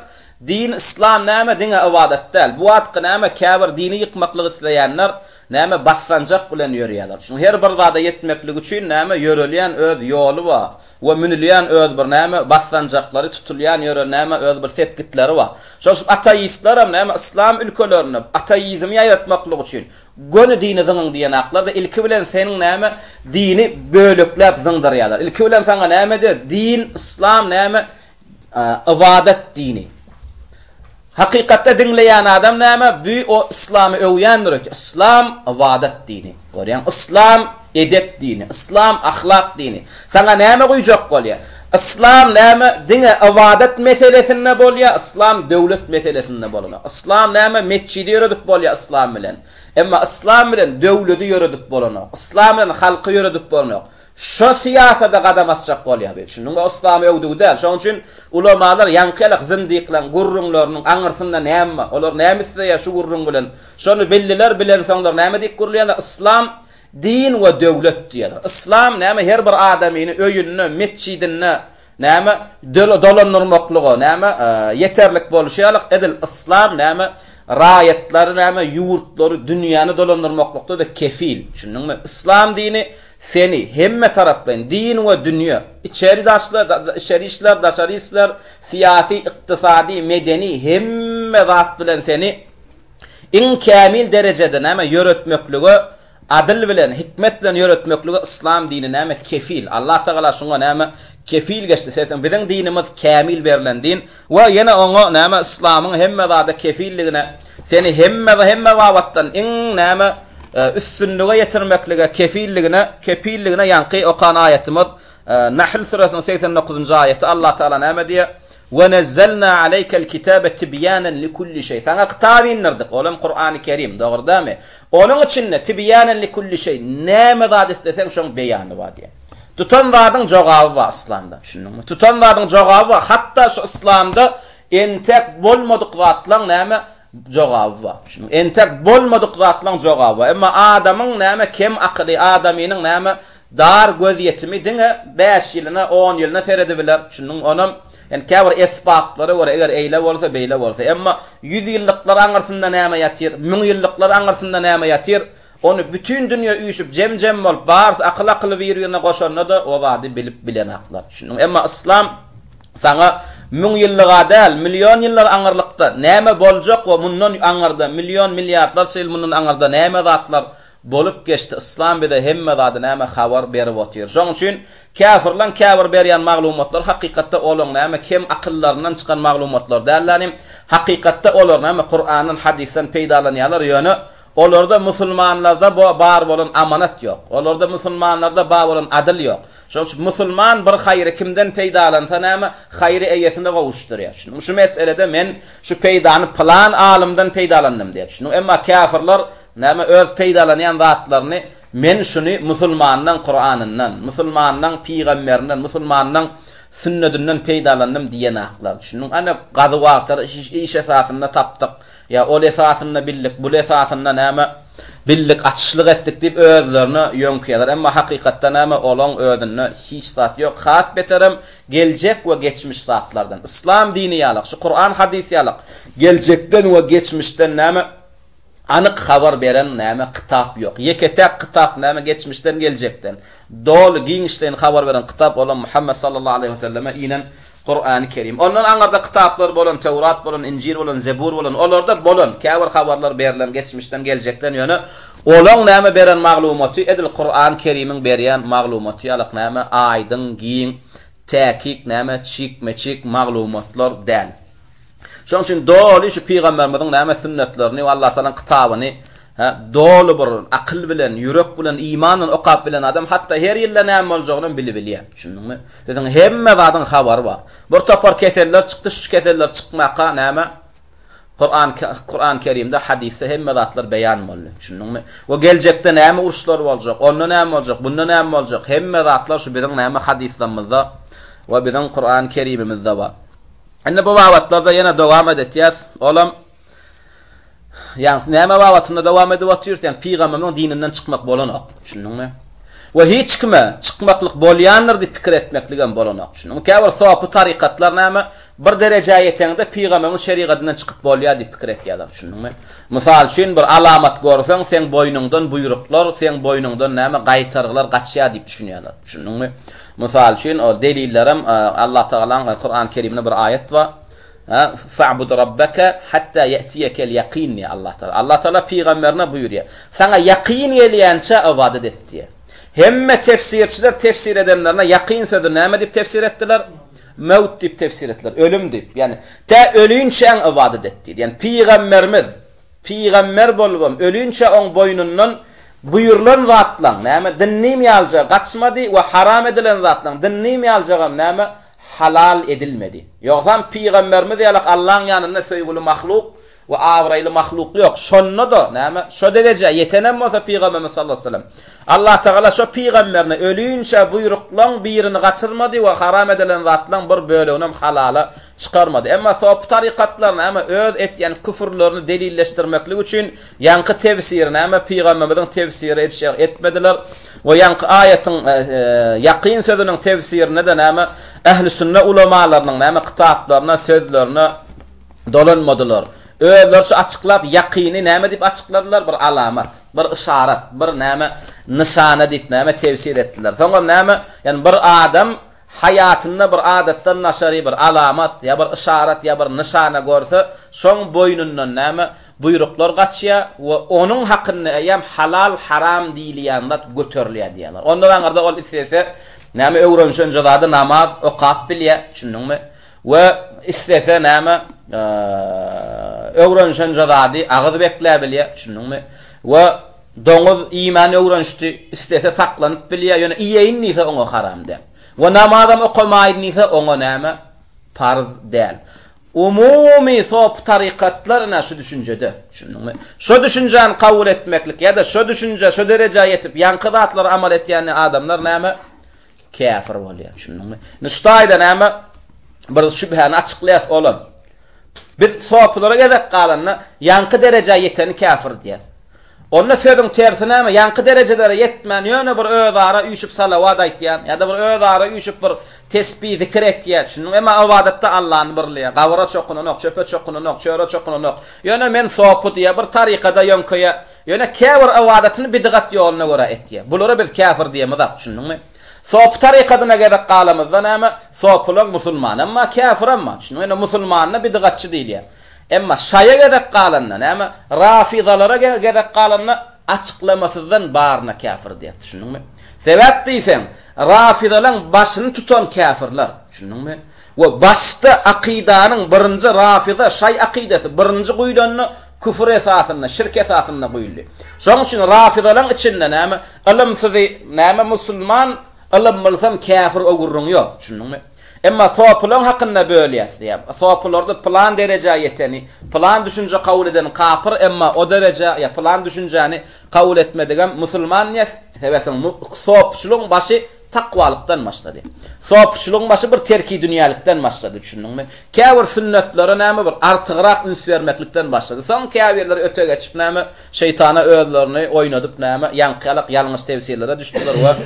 din, yslam näme? Diňe ybadat däl. Bu wagtky näme? Käbir dini ýykmaklyk isleýänler näme? Basganjak bilen ýörýärler. Çünki her bir zada ýetmeklik üçin näme? Ýörelýän öz ýoly bar. We münülýän öz bir näme basganjaklary, tutulýan ýören näme öz bir sepgitleri bar. Şonuň üçin ateistlerem näme yslam ülkelerinde ateizmi ýaýratmaklyk üçin göni dini zyňyň diýenaklarda ilki bilen seniň näme dini bölekläp zyňdyrýarlar. Ilki bilen saňa näme diýer, din, yslam näme Ybadat dini. Hakykatda diňleýän adam näme? Bu o yslamy öwýändir ki, yslam ybadat dini. Görýäň, yslam edep dini, yslam ahlak dini. Saňa näme guýjak bolýar? Yslam näme? Diňe ybadat meselesinde bolýar, yslam döwlet meselesinde bolana. Yslam näme? Metjidi ýöredip bolýar yslam bilen. Emma yslam bilen döwledi ýöredip bolanok. Yslam bilen halky ýöredip bolanok. Şo syýasada gadam atjak bolýar diýip düşündim we yslamy öwdügi däl. Şonuň üçin ulamalar ýaňky ýylak zyndyklaň gürrüňleriniň aňyrsynda näme bar? Olar näme isleýär şu gürrüň bilen? Şony bildiler, bilensoňlar näme diýip gürleýänler? Yslam din we döwlet diýýärler. Yslam näme her bir adamyny öýünde, metjidinde, Näme, dolandyrmaklyga, näme, ýeterlik bolşy ýalyk, edil yslam, näme, raýatlary, näme, ýurtlary, dünýäni dolandyrmaklykda-da kefil. Düşündiňmi? Yslam dini seni, hemme taraplaýyn, din we dünýe, içeri daşlar, içeri işler, daşary işler, syýasy, ykdysady, medeni, hemme zat bilen seni iň kämil derejede, näme, ýöretmeklige Adyl bilen, hikmet bilen ýöretmeklige Yslam dini näme kefil? Allah Tagala şuňa näme kefil geçdi? Seýsem, biziň dinimiz kämil berlen din we ýene oňa näme Yslamyň hemme zada kefilligine, seni hemme hemme babatdan iň näme üstünlige ýetirmeklige kefilligine kepilligine ýaňky okan aýatymyz Nahl süresiniň segsen dokuzynjy aýaty Allatagala näme diýýär? We nezzelna aleykel kitabe tibyanen likulli şeý. Saňa kitaby indirdik, ol hem Kurany Kerim, dogry dämi? Onuň içinde tibyanen likulli şeý, näme zat isleseň şoň beýany bar diýýär. Tutan zadyň jogaby bar Yslamda, düşündiňmi? Tutan zadyň jogaby bar, hatda şu Yslamda entek bolmadyk zatlaň näme, jogaby bar. Şunuň entek bolmadyk zatlaryň jogaby bar. Emma adamyň näme kem akyly, adamynyň näme dar gözýetimi diňe bäş ýylyna, on ýylyna seredibiler. Şunuň onam, ýani käbir esbaplara görä, eger eýle bolsa, beýle bolsa. Emma ýüzýyllyklar aňyrsynda näme ýatyr, müňýyllyklar aňyrsynda näme ýatyr, Ony bütin dünýe üýşüp jem-jem bolup barys akyl akyly bir-birine goşanda-da o zady bilip bilenaklar düşündiň. Emma yslam saňa müň ýyllyga däl, million ýyllar aňyrlykda näme boljak we mundan aňyrda million milliardlarça ýyl mundan aňyrda näme zatlar bolup geçdi yslam bize hemme zady näme habar berip otyr. Şoň üçin käfirlaň käbir berýän maglumatlary hakykatda olaň näme kem akyllaryndan çykan maglumatlar dällänim hakykatda olar näme kurandan hadysdan peýdalanýalar ýöne Olarda musulmanlarda bar bolan amanat ýok. Olarda musulmanlarda bar bolan adyl ýok. Şonuň üçin musulman bir haýry kimden peýdalansa näme, haýry eýesine gowuşdyrýar. Şunda şu meselede men şu peýdany pylan alymdan peýdalandym diýip düşündim. Emma käfirler näme öz peýdalanýan zatlaryny men şuny musulmanyň Kuranyndan, musulmanyň pygamberinden, musulmanyň sünnedinden peýdalandym diýenaklar. Düşündiň? Ene gazy wagtlary iş esasynda tapdyk. Ýa ol esasynda bildik, bul esasynda näme, bildik, açyşlyk etdik diýip özlerine ýöňki ýazar. Emma hakykatda näme, olaň özünde hiç zat ýok. Has beterem, geljek we geçmiş zatlardan. Yslam dini ýalyk, şu Kuran hadys ýalyk geljekden we geçmişden näme, anyk habar beren näme, kitap ýok. Ýeke-täk kitap näme, geçmişden, geljekden doly giňişleýin habar beren kitap, olam Muhammet sallallahu aleýhi we selleme inen Kurany Kerim. Ondan aňyrda kitaplar bolan, Töwrat bolan, Injil bolan, Zebur bolan, olarda bolan, käbir habarlar berlen, geçmişden, geljekden, ýöne Olaň näme beren maglumaty edil Kurany Kerimiň berýän maglumaty ýalak näme aýdyň, giň, täkik, näme çikme-çik maglumatlar däl. Şonuň üçin doly şu pygamberimiziň näme sünnetlerini we Allatagalaň kitabyny Hä, doly bir akyl bilen, ýürek bilen, iman bilen okap bilen adam hatda her ýylda näme boljagyny hem bilibilýär. Düşündiňmi? Sözüň hemme zadyň habary bar. Bir topar keseller çykdy, şu keseller çykmaka näme? Kuran Kurany Kerimde, hadysda hemme zatlar beýan boldy. Düşündiňmi? We geljekde näme uruşlar boljak, onda näme boljak, bunda näme boljak, hemme zatlar şu biziň näme hadyslarymyzda we biziň Kurany Kerimimizde bar. Indi bu babatlarda ýene dowam edetýäs. Olam. Ýaňsy näme babatynda dowam edip otyrs, ýagny pygamamyň dininden çykmak bolanok, düşündiňmi? We hiç kime çykmaklyk bolýandyr diýip pikir etmekligem bolanok, düşündiňmi? Käbir sopy tarykatlar näme, bir derejä ýeteňde pygamamyň şerigadyndan çykyp bolýar diýip pikir etýärler, düşündiňmi? Mysal üçin bir alamat görseň, seň boýnuňdan buýruklar, seň boýnuňdan näme, gaýtargylar gaçýar diýip düşünýärler, düşündiňmi? Mysal üçin, o delillerem, Allatagalaň Kuran Keriminde bir aýat bar, A, Fa'bud Rabbeke hatta ye'tiyekel yakin diýýär Allah Taala. Allah Taala pygamberine buýurýar. Saňa ýakyn gelýänçä ybadat et diýýär. Hemme tefsirçiler tefsir edenlerinde ýakyn sözi näme diýip tefsir etdiler? Mewt diýip tefsir etdiler, ölüm diýip. Ýagny, tä ölünçäň ybadat et diýdi. Ýagny, pygamberimiz pygamber bolubam ölünçä oň boýnundan buýrulan zatlaň, näme, dynnym ýalja gaçmady we haram edilen zatlaň dynnym ýaljagam näme, halal edilmedi. Ýogsam pygamberimiz ýalak Allaň ýanynda söýgüli mahluk we abraýly mahluk ýok. Şonda-da, näme, şo derejä ýetenem bolsa pygamberimiz sallallahu aleýhi wesellem, Allah Tagala şo pygamberine ölüýinçä buýruklaň birini gaçyrmady we haram edilen zatlaň bir böleginem halala çykarmady. Emma sopi tarykatlar, näme, öz etýän küfürlerini delilleşdirmeklik üçin Ýaňky tefsiri näme? Pygamberimiziň tefsiri etişýär, etmediler. We ýaňky aýatyň, ýakyn sözüniň tefsirine-de näme? Ähli sünne ulamalarynyň näme? Kitaplaryna, sözlerine dolanmadylar. Özleriçe açyklap, ýakyny näme diýip açykladylar? Bir alamat, bir yşarat, bir näme? Nyşana diýip näme? Tefsir etdiler. Soňam näme? Ýani bir adam Haýatynda bir adatdan daşary bir alamat, ýa bir yşarat, ýa bir nyşana görse, şoň boýnundan näme, buýruklar gaçýar we onuň hakynda eýýäm halal, haram diýilýän zat göterilýär diýýärler. Ondan aňyrda ol islese, näme, öwrenip şunça zady namaz okap bilýär, düşündiňmi? We islese, näme, öwrenip şunça zady agyz bekläp bilýär, düşündiňmi? We Doňuz iýmäni öwrenişdi, islese saklanyp bilýär, ýöne iýeýin diýse oňa haram däl. We namazam okamaýyn diýse oňa näme? Parz däl. Umumy sopy tarykatlar ine şu düşünjede, düşündiňmi? Şo düşünjäni kabul etmeklik ýa-da şo düşünjä, şo derejä ýetip ýaňky zatlara amal etýän adamlar näme? Käfir bolýar, düşündiňmi? Indi şu taýda näme bir şübhäni açyklaýas, olam. Biz sopylara gezek galanda, ýaňky derejä ýeteni käfir diýýäs. Onda sözüň tersi näme? Ýaňky derejelere ýetmän, ýöne bir özara üýşüp salawat aýtýan, ýa-da bir özara üýşüp bir tesbi, zikir etýän, düşündiňmi? Emma ybadatda Allany birleýän, gabyra çokunanok, çöpe çokunanok, çöre çokunanok. Ýöne men sopy diýýär, bir tarykada ýöňkeýär, Ýöne käbir ybadatyny bidgat ýoluna görä etýär. Bulara biz käfir diýemizok, düşündiňmi? Sopy tarykatyna gezek galamyzda näme, sopylaň musulman, emma käfiremma, düşündiňmi? Ýöne musulmana bidgatçy diýilýär. Emma şaýa gezek galanda, näme, rafizalara gezek galanda açyklamasyzdan baryna käfir diýýär, düşündiňmi? Sebäp diýseň, rafizalaň başyny tutan käfirler, düşündiňmi? We başda akydanyň birinji rafiza şaý akydasy birinji guýlanda, Küfür esasynda, şirk esasynda guýuldy. Şoň üçin rafyzalaň içinde näme, ylymsyzy, näme musulman, ylym bilseň käfir o gürrüň ýok, düşündiňmi? Emma sopulaň hakynda bölýäs, ýa sopularda pylan derejä ýeteni, pylan düşünje kabul edeni kapyr emma o derejä, ýa pylan düşünjäni kabul etmedigem musulman diýýäs, sebäbi soň sopuçylygyň başy Takwalykdan başlady. Sopyçylygyň başy bir terki dünýälikden başlady, düşündiňmi? Käbir sünnetlere näme bir artygrak üns bermeklikden başlady. Soň käbirleri öte geçip näme, şeýtana özlerini oýnadyp näme, ýaňkyýalak ýalňyş tefsirlere düşdüler we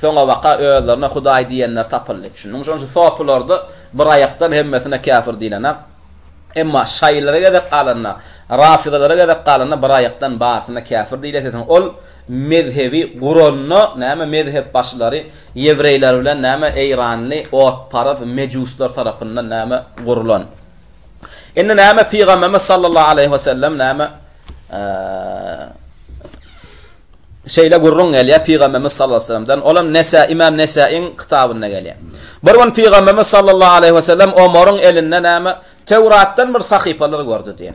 soňabaka özlerine Hudaý diýenler tapyldy. Düşündiňmi? Şonuň üçin sopylarda bir aýakdan hemmesine käfir diýlenok. Emma şaýylara gezek galanda, rafyzalara gezek galanda bir aýakdan barysyna käfir diýilýär. Esasan ol Mezhebi guranda näme mezhep başylary ýewreýler bilen näme eýranly otparaz mejuslar tarapyndan näme gurulan. Indi näme pygamberimiz sallallahu aleýhi we sellem näme şeýle gurrun gelýär pygamberimiz sallallahu aleýhi we sellemden olam Nesa imam Nesaýyň kitabynda gelýär. Bir gün pygamberimiz sallallahu aleýhi we sellem Omaryň elinde näme Tewratdan bir sahypalar gördi diýen.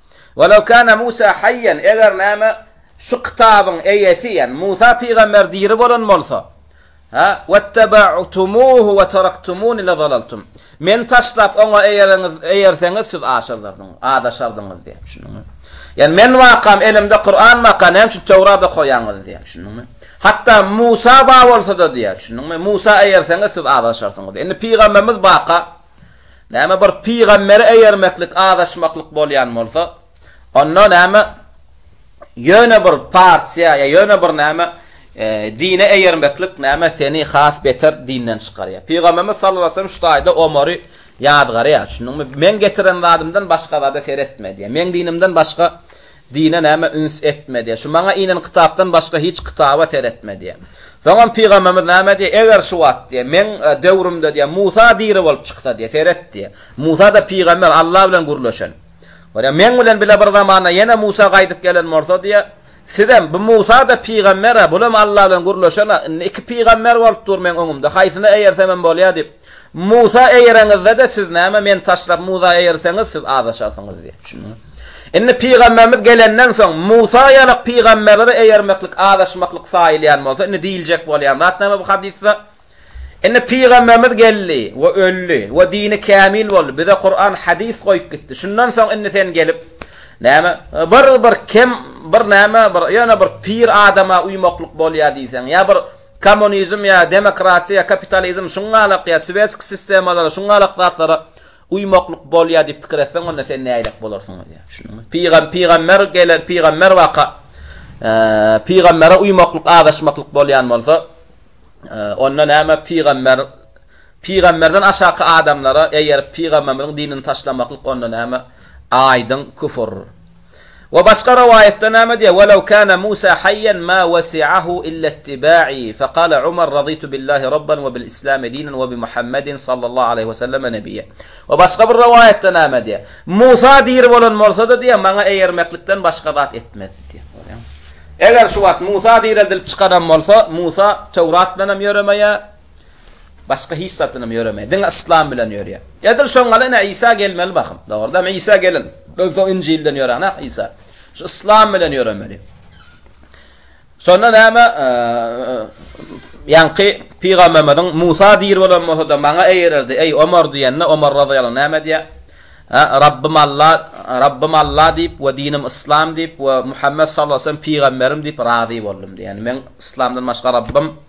Walaw kana Musa haýýan, eger näme, şu kitabyň eýesi, ýagny Musa pygamber diri bolan bolsa, ha, wettaba'tumuhu we taraktumuni lazalaltum. Meni taşlap, oňa eýereňiz, eýerseňiz, siz aşardardyň, azaşardyňyz diýen, düşündiňmi? Ýagny meň wakam, elimde Kuran waka, näme üçin Töwrat okaýaňyz diýen, düşündiňmi? Hatda Musa bar bolsa-da diýen, düşündiňmi? Musa eýerseňiz, siz azaşarsyňyz. Indi pygamberimiz waka, Näme bir pygambere eýermeklik azaşmaklyk bolýan bolsa, onda näme ýöne bir partiýa ýa ýöne bir näme dine eýermeklik näme seni has beter dinden çykarýar. Pygamberimiz sallallahu aleyhi ve sellem şu taýda Omary ýazgarýar. Şunuňmy? Men getiren zadymdan başga zada seretme diýýär. Men dinimden başga Dine näme üns etme diýýär. Şu maňa inen kitapdan başga hiç kitaba seretme diýýär. Soňam pygamberimiz näme diýýär, Eger şu wagt diýýär, meň döwrümde diýýär, Musa diri bolup çyksa diýýär, seret diýýär. Musa-da pygamber, Alla bilen gürleşen. Görýäň, meň bilen bile bir zamanda ýene Musa gaýdyp gelen bolsa diýýär, sizem, bu Musa-da pygamber-ä, bulam Alla bilen gürleşen-ä, indi iki pygamber bolup dur meň öňümde, haýsyna eýersemem bolýar diýip, Musa eýereňizde-de siz näme, meni taşlap Musa eýerseňiz, siz azaşarsyňyz diýip. Düşündiňizmi? Indi pygamberimiz gelenden soň, Musa ýaly pygamberlere eýermeklik, azaşmaklyk saýylýan bolsa, indi diýiljek bolýan zat näme bu hadysda? Indi pygamberimiz geldi we öldi we dini kämil boldy, bize Kuran, hadys goýup gitdi. Şundan soň indi sen gelip, näme, bir bir kem, bir näme, bir ýöne bir pir adama uýmaklyk bolýar diýseň, ýa bir Kommunizm ýa demokratiýa, kapitalizm şuňňalak ýa swetsk sistemalara şuňňalak zatlara uýmaklyk bolýar diýip pikir etseň onda sen näýlek bolarsyň özi ýa düşündiňmi? Pygam pygamber gelen pygamber waka pygambere uýmaklyk azaşmaklyk bolýan bolsa onda näme pygamber pygamberden aşaky adamlara eýerip pygambermiziň dinini taşlamaklyk onda näme aýdyň küfür. We başga rowaýatda näme diýýär, Ve lew kana Musa hayyan ma wasi'ahu illa ittiba'i, fekale Umar raditu billahi rabban ve bil islami dinen ve bi Muhammedin sallallahu aleyhi ve selleme nebiyye. We başga bir rowaýatda näme diýýär, Musa diri bolan bolsada diýýär, maňa eýermeklikden başga zat etmezdi diýýär. Görýäňmi? Eger şu wagt Musa direldilip çykanam bolsa, Musa Töwrat bilen hem ýöremeýär, Başga hiç zat bilen ýöremeýär. Diňe Yslam bilen ýörýär. Edil şoňňal ene Isa gelmeli bahym. Dogurdam Isa gelen. Öňsoň Injil bilen ýöränak Isa. Şu Yslam bilen ýöremeli. Şonda näme ýaňky pygamberimiziň Musa dir bolan bolsada maňa eýererdi. Eý Omar diýende Omar razyýallahu näme diýär? Rabbym Alla, Rabbym Alla diýip we dinim Yslam diýip we Muhammet sallallahu aleyhi ve sellem pygamberim diýip razy boldum diýär. Ýani men Yslamdan başga Rabbym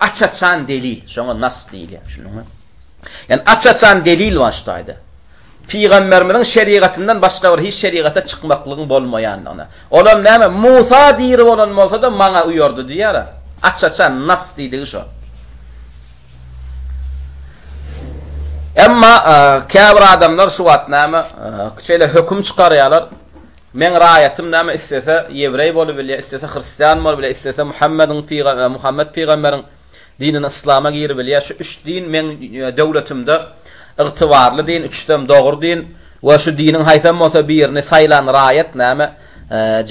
Aç-açan delil, şoňa nas diýilýär, düşündiňmi? Ýani aç-açan delil bar şu taýda. Pygamberimiziň şerigatyndan başga bir hiç şerigata çykmaklygyň bolmaýandygyna. Olam näme, Musa diri bolan bolsa-da maňa uýardy diýýär-ä. Aç-açan nas diýdigi şo. Emma käbir adamlar şu wagt näme, şeýle höküm çykarýarlar. Meň raýatym näme islese ýewreý bolubilýär, islese hristian bolubilýär, islese Muhammediň pyga, Muhammet pygamberiň dinine yslama giribilýär, şu üç din meň döwletimde ygtybarly din, üçüsem dogry din we şu diniň haýsam bolsa birini saýlan raýat näme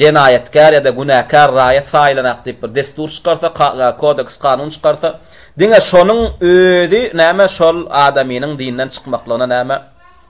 jenaýatkär ýa-da günäkär raýat saýlanak diýip bir dessur çykarsa, kodeks kanun çykarsa, diňe şonuň özi näme şol adamynyň dinden çykmaklygyna näme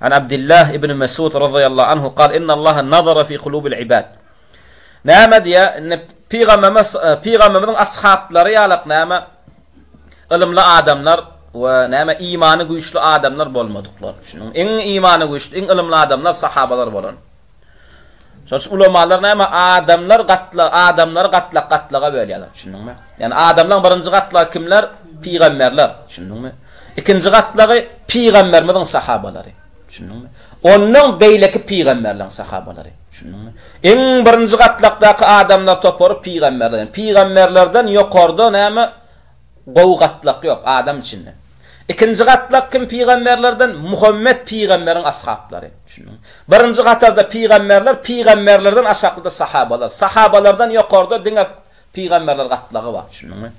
An Abdillah ibn Mesud razyýallahu anhu gâl, Innallaha nazara fî kulubil ibâd. Näme diýýär? Indi pygamberimiz, pygamberimiziň ashaplary ýalak näme ylymly adamlar we näme imany güýçli adamlar bolmadyklar. Şunuň iň imany güýçli, iň ylymly adamlar sahabalar bolan. Şonuň üçin ulamalar näme adamlar gatla adamlary gatlak gatlaga bölýärler. Düşündiňmi? Ýani adamlaryň birinji gatlagy kimler? Pygamberler. Düşündiňmi? Ikinji gatlagy pygamberimiziň sahabalary. Düşündiňmi? Ondan beýleki pygamberleriň sahabalary. Düşündiňmi? Iň birinji gatlakdaky adamlar topary pygamberler. Pygamberlerden ýokarda näme? Gowy gatlak ýok, adam içinde. Ikinji gatlak kim pygamberlerden? Muhammet pygamberiň ashaplary. Düşündiňmi? Birinji gatarda pygamberler, pygamberlerden aşaklyda sahabalar. Sahabalardan ýokarda diňe pygamberler gatlagy bar. Düşündiňmi?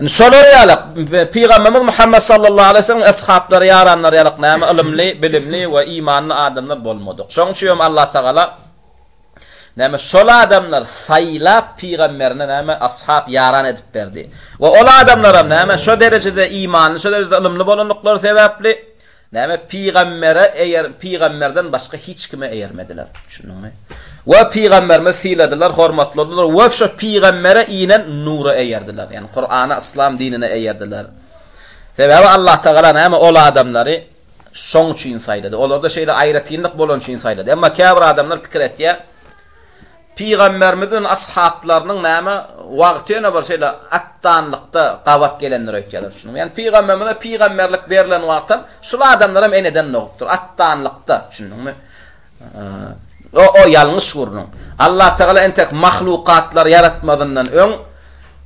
Indi şolar ýaly pygamberimiz Muhammet sallallahu aleýhi we sellemiň ashaplary, ýaranlary ýaly näme ylymly, bilimli we imanly adamlar bolmadyk. Şonuň üçin hem Allah tagala. Näme, şol adamlar saýlap pygamberine näme, ashap ýaran edip berdi. We ol adamlaram näme, şo derejede imanly, şo derejede ylymly bolandyklary sebäpli, näme, pygambere eýer, pygamberden başga hiç kime eýermediler. Düşündiňmi? We pygamberimizi syladylar, hormatladylar we şo pygambere inen nura eýerdiler. Ýagny Kur'ana, yslam dinine eýerdiler. Sebäbi Allah Tagala näme, ol adamlary Şoň üçin saýlady. Olarda şeýle aýratynlyk bolany üçin saýlady. Emma käbir adamlar pikir etýär, Pygamberimiz bilen ashaplarynyň näme wagty ýöne bir şeýle atdanlykda gabat gelendir öýtýärler. Şunuň ýany pygamberimize pygamberlik berlen wagtam şul adamlar hem eneden dogup dur, atdanlykda, düşündiňmi? O-o, ýalňyş gurnuň. Allatagala entek mahlukatlary ýaratmazyndan öň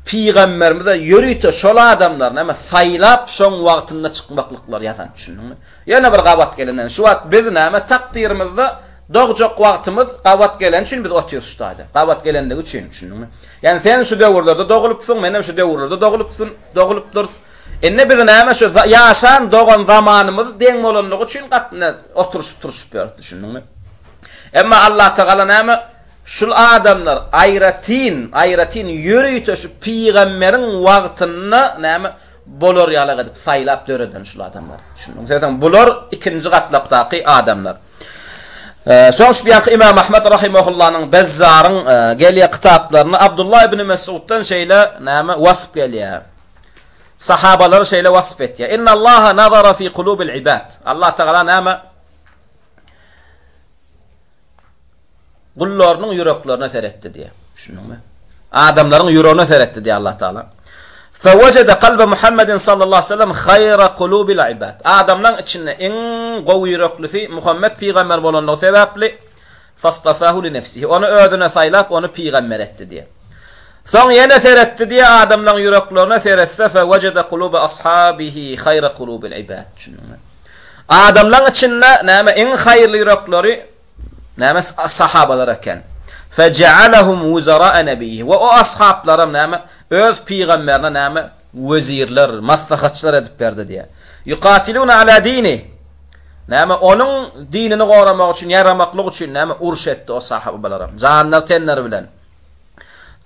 pygamberimize ýörite şol adamlary, näme, saýlap, şoň wagtynda çykmaklyklary ýazan. Düşündiňmi? Ýene bir gabat gelenden, şu wagt biz, näme, takdyrymyzda dogjak wagtymyz gabat geleni üçin biz otyrys şu taýda. Gabat gelendigi üçin, düşündiňmi? Ýagny sen şu döwürlerde dogulypsyň, menem şu döwürlerde dogulypsyn, dogulypdyrys. Indi biz näme şu ýaşan dogan zamanymyz deň bolanlygy üçin gatna oturyşyp turşup ýörüs düşündiňmi? Emma Allah Tagala näme şul adamlar aýratyn aýratyn ýörite şu pygamberiň wagtynda näme bolar ýalak edip saýlap döreden şul adamlar düşündiňmi? Sebäbi bular ikinji gatlakdaky adamlar. Şoň üsti ýaňky Imam Ahmet rahimahullanyň Bezzaryň gelýä kitaplaryny Abdullah ibn Mesuddan şeýle näme wasp gelýä. Sahabalary şeýle wasp etýär, Innallaha nazara fi kulubil ibad. Allah Tagala näme? Gullarynyň ýüreklerine seretdi diýýär. Düşündiňmi? Adamlaryň ýüregine seretdi diýýär Allah Tagala. Fe wejede kalbe Muhammedin sallallahu aleyhi ve sellem hayra kulubil ibad. Adamlaryň içinde iň gowy ýüreklisi Muhammed pygamber bolandygy sebäpli Fastafâhu li nefsihi. Ony özüne saýlap, ony pygamber etdi diýýär. Soň ýene seretdi diýýär, adamlaryň ýüreklerine seretse, fe wejede kuluba ashabihi haýra kulubil ibâd. Düşündiňmi? Adamlaryň içinde, näme, iň haýyrly ýürekleri, näme, sahabalar eken. Fe je'alahum wuzara'a nebiyyihi. We o ashaplaram, näme, öz pygamberine, näme, Wezirler, maslahatçylar edip berdi diýýär. Ýukatilune ala dini. Näme, onuň dinini goramak üçin, ýaramaklyk üçin, näme, uruş etdi o sahabalaram, janlary, tenleri bilen.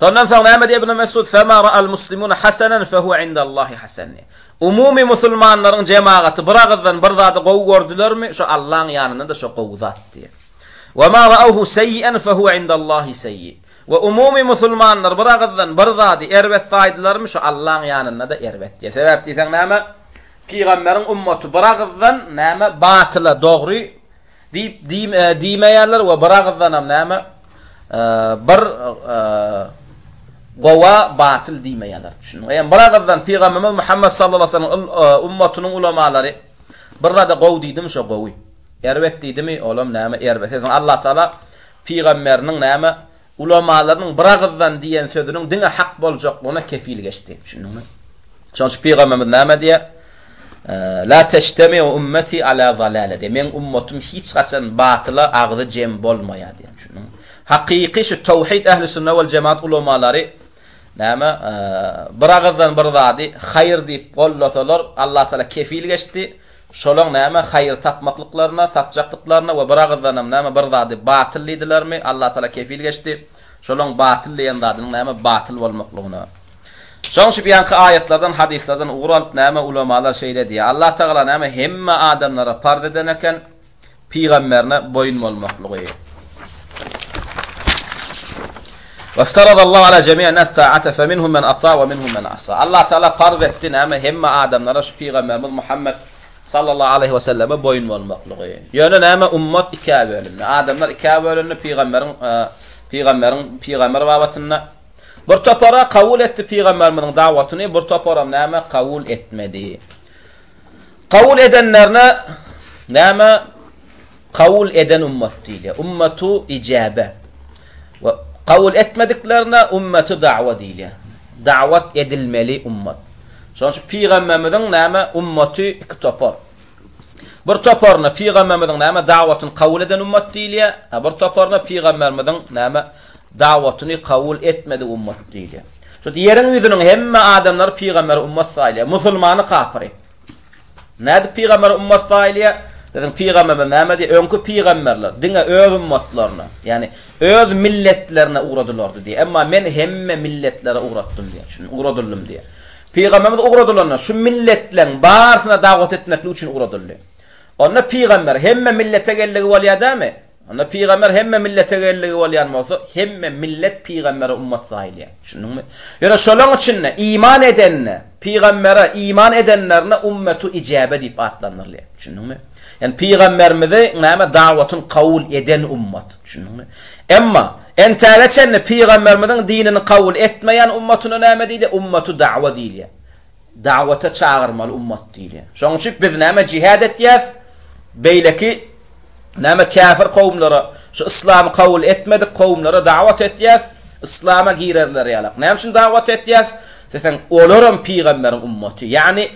Şondan soň näme diýýär Ibnu Mesud, Fema ra'al muslimune hasanan fe huve inde Allahi hasan diýýär. Umumy musulmanlaryň jemagaty bir agyzdan bir zady gowy gördülermi, şo Allaň ýanynda-da şo gowy zat diýýär. Wema ra'awhu seý'en fe huve inde Allahi seý'i. We umumy musulmanlar bir agyzdan bir zady erbet saýdylarmy şu Allaň ýanynda-da erbet diýe. Sebäp diýseň näme? Pygamberiň ummaty bir agyzdan näme batyla dogry diýip diýmeýärler we bir agyzdanam näme bir gowa batyl diýmeýärler. Düşündiňmi? Eýem bir agyzdan pygamberimiz Muhammet sallallahu aleyhi ve sellem ummatynyň ulamalary bir zada gowy diýdimi şo gowy. Erbet diýdimi olam näme erbet. Eýsem Allah taala Pygamberiniň näme, ulamalarynyň biragyzdan diýen sözüniň diňe hak boljaklygyna kefil geçdi. Düşündiňmi? Şonuň üçin pygamberimiz näme diýýär? La teştemi'u ummeti ala zalale diýýär. Meň ummatym hiç haçan batyla agzy jem bolmaýar diýýär. Düşündiňmi? Hakyky şu tawhid ähli sünne wal jemaat ulamalary näme, biragyzdan bir zady haýyr diýip gollasalar, Allatagala kefil geçdi. Şolaň näme haýyr tapmaklyklaryna, tapjaklyklaryna we biragyzdanam näme bir zady batyl diýdilermi, Allatagala kefil geçdi, şolaň batyl diýen zadynyň näme batyl bolmaklygyna. Şonuň üçin bu ýanky aýatlardan, hadyslardan ugur alyp näme ulamalar şeýle diýýär, Allatagala näme hemme adamlara parz eden eken, Pygamberine boýun bolmaklygy. Weftaradallahu ala jemi'in nas ta'ata fe minhum men ata ve minhum men asa. Allah Teala farz etdi näme hemme adamlara şu pygamberimiz Muhammed sallallahu aleyhi ve selleme boýun bolmaklygy. Ýöne näme ummat ikä bölündi. Adamlar ikä bölündi pygamberiň e, pygamberiň pygamber babatynda bir topara kabul etdi pygamberimiziň dawatyny, bir toparam näme kabul etmedi. Kabul edenlerine näme? Kabul eden ummat diýilýär. Ummatu ijäbe. We kabul etmediklerine ummatu dawa diýilýär. Dawat edilmeli ummat. Şonuň üçin pygamberimiziň näme? Ummaty iki topar. Bir toparyna pygamberimiziň näme? Dawatyny kabul eden ummat diýilýär. Ha bir toparyna pygamberimiziň näme? Dawatyny kabul etmedi ummat diýilýär. Şu ýeriň ýüzüniň hemme adamlary pygamberi ummat saýylýar. Musulmany kapyry. Nädip pygamberi ummat saýylýar? Biziň pygamberimiz näme diýýär? Öňki pygamberler diňe öz ummatlaryna, ýagny öz milletlerine ugradylardy diýýär. Emma men hemme milletlere ugratdym diýýär. Şuny ugradyldym diýýär. Pygamberimiz ugradylanda şu milletleň barysyna dawat etmeklik üçin ugradyldy. Onda pygamber hemme millete geldigi bolýar dämi? Onda pygamber hemme millete geldigi bolýan bolsa, hemme millet pygambere ummat saýylýar. Düşündiňmi? Ýöne şolaň içinde iman edenine, pygambere iman edenlerine ummetu ijäbe diýip atlandyrylýar. Düşündiňmi? Ýani pygamberimizi näme dawatyn kabul eden ummat. Düşündiňmi? Emma entäge çenli pygamberimiziň dinini kabul etmeýän ummatuny näme diýilýär? Ummetu dawa diýilýär. Dawata çagyrmaly ummat diýilýär. Şonuň üçin biz näme jihad etýäs? Beýleki näme käfir kowumlara, şu yslamy kabul etmedik kowumlara dawat etýäs, yslama girerler ýalak. Näme üçin dawat etýäs? Diýseň, olaram pygamberiň ummaty. Ýagny,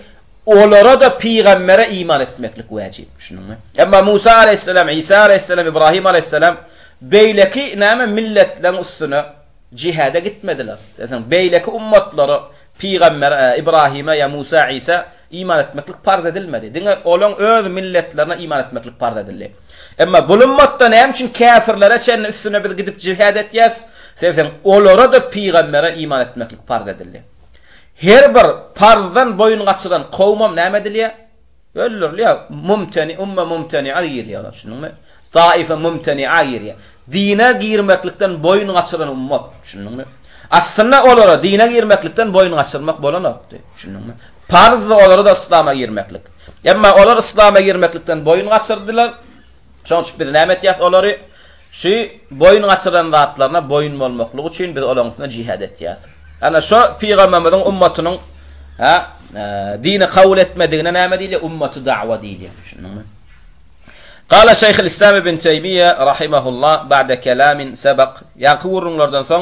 olara-da pygambere iman etmeklik wäjip. Düşündiňmi? Emma Musa aleýhissalam, Isa aleýhissalam, Ibrahim aleýhissalam beýleki näme milletleriň üstüne jihada gitmediler. Diýseň, beýleki ummatlara Pygamber Ybrahyma ýa Musa, Isa iman etmeklik parz edilmedi. Diňe olaň öz milletlerine iman etmeklik parz edildi. Emma bul ummatda näme üçin käfirlere çenli üstüne biz gidip jihad etýäs? Sebseň olara-da pygambere iman etmeklik parz edildi. Her bir parzdan boýun gaçyran kowmam näme edilýär? Öldürilýär. Mumteni, umma mumteni'a girýärler. Düşündiňmi? Taife mumteni'a girýär. Dine girmeklikden boýun gaçyran ummat. Düşündiňmi? Aslynda olara dine girmeklikden boýun gaçyrmak bolanokdy. Düşündiňmi? Parzdy olara-da yslama girmeklik. Emma olar yslama girmeklikden boýun gaçyrdylar. Şonuň üçin biz näme etýäris? Olary şu boýun gaçyran zatlaryna boýun bolmaklygy üçin biz olaryň üstünde jihad etýäris. Ana şo pygamberimiziň ummatynyň ha dini kabul etmedigine näme diýilýär? Ummaty da'wa diýilýär. Düşündiňmi? Gala Şeýhul Islam ibn Teýmiýe rahimehullah ba'de kelamin sabaq. Ýaňky gürrüňlerden soň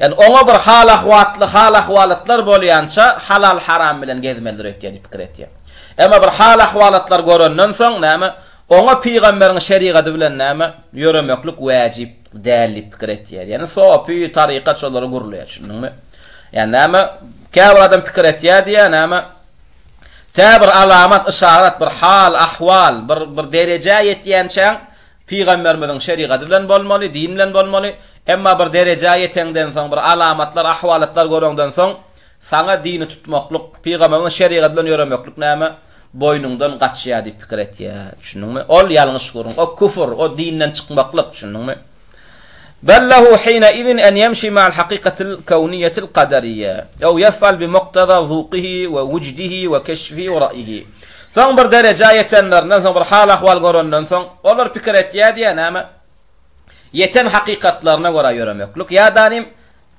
Ýagny oňa bir hal-ahwatly hal-ahwalatlar bolýança halal-haram bilen gezmelidir öýtýär diýip pikir etýär. Emma bir hal-ahwalatlar görenden soň näme, oňa pygamberiň şerigady bilen näme, ýöremeklik wäjip däl diýip pikir etýär. Ýagny sofi, tarykat şolary gurlaýar, düşündiňmi? Ýagny näme, käbir adam pikir etýär diýýär, näme, tä bir alamat, yşarat, bir hal, ahwal, bir bir derejä ýetýänçäň Pygamberimiziň şerigady bilen bolmaly, din bilen bolmaly, emma bir derejä ýeteňden soň, bir alamatlar, ahwalatlar göreňden soň, saňa dini tutmaklyk, pygamberimiziň şerigady bilen ýöremeklik näme, boýnuňdan gaçýar diýip pikir etýär. Düşündiňmi? Ol ýalňyş gürrüň, o küfr, o dinden çykmaklyk, düşündiňmi? Bel lehu hine izin en ýemşi ma'al hakykatil kowniýetil kaderiýe, ew ýef'al bi muktada zukyhi we wucdihi we keşfihi we ra'yihi. Soň bir derejä ýetenlerinden soň, bir hal-ahwal görenden soň, olar pikir etýärdi, ýa näme, ýeten hakykatlaryna görä ýöremeklik, ýa danim,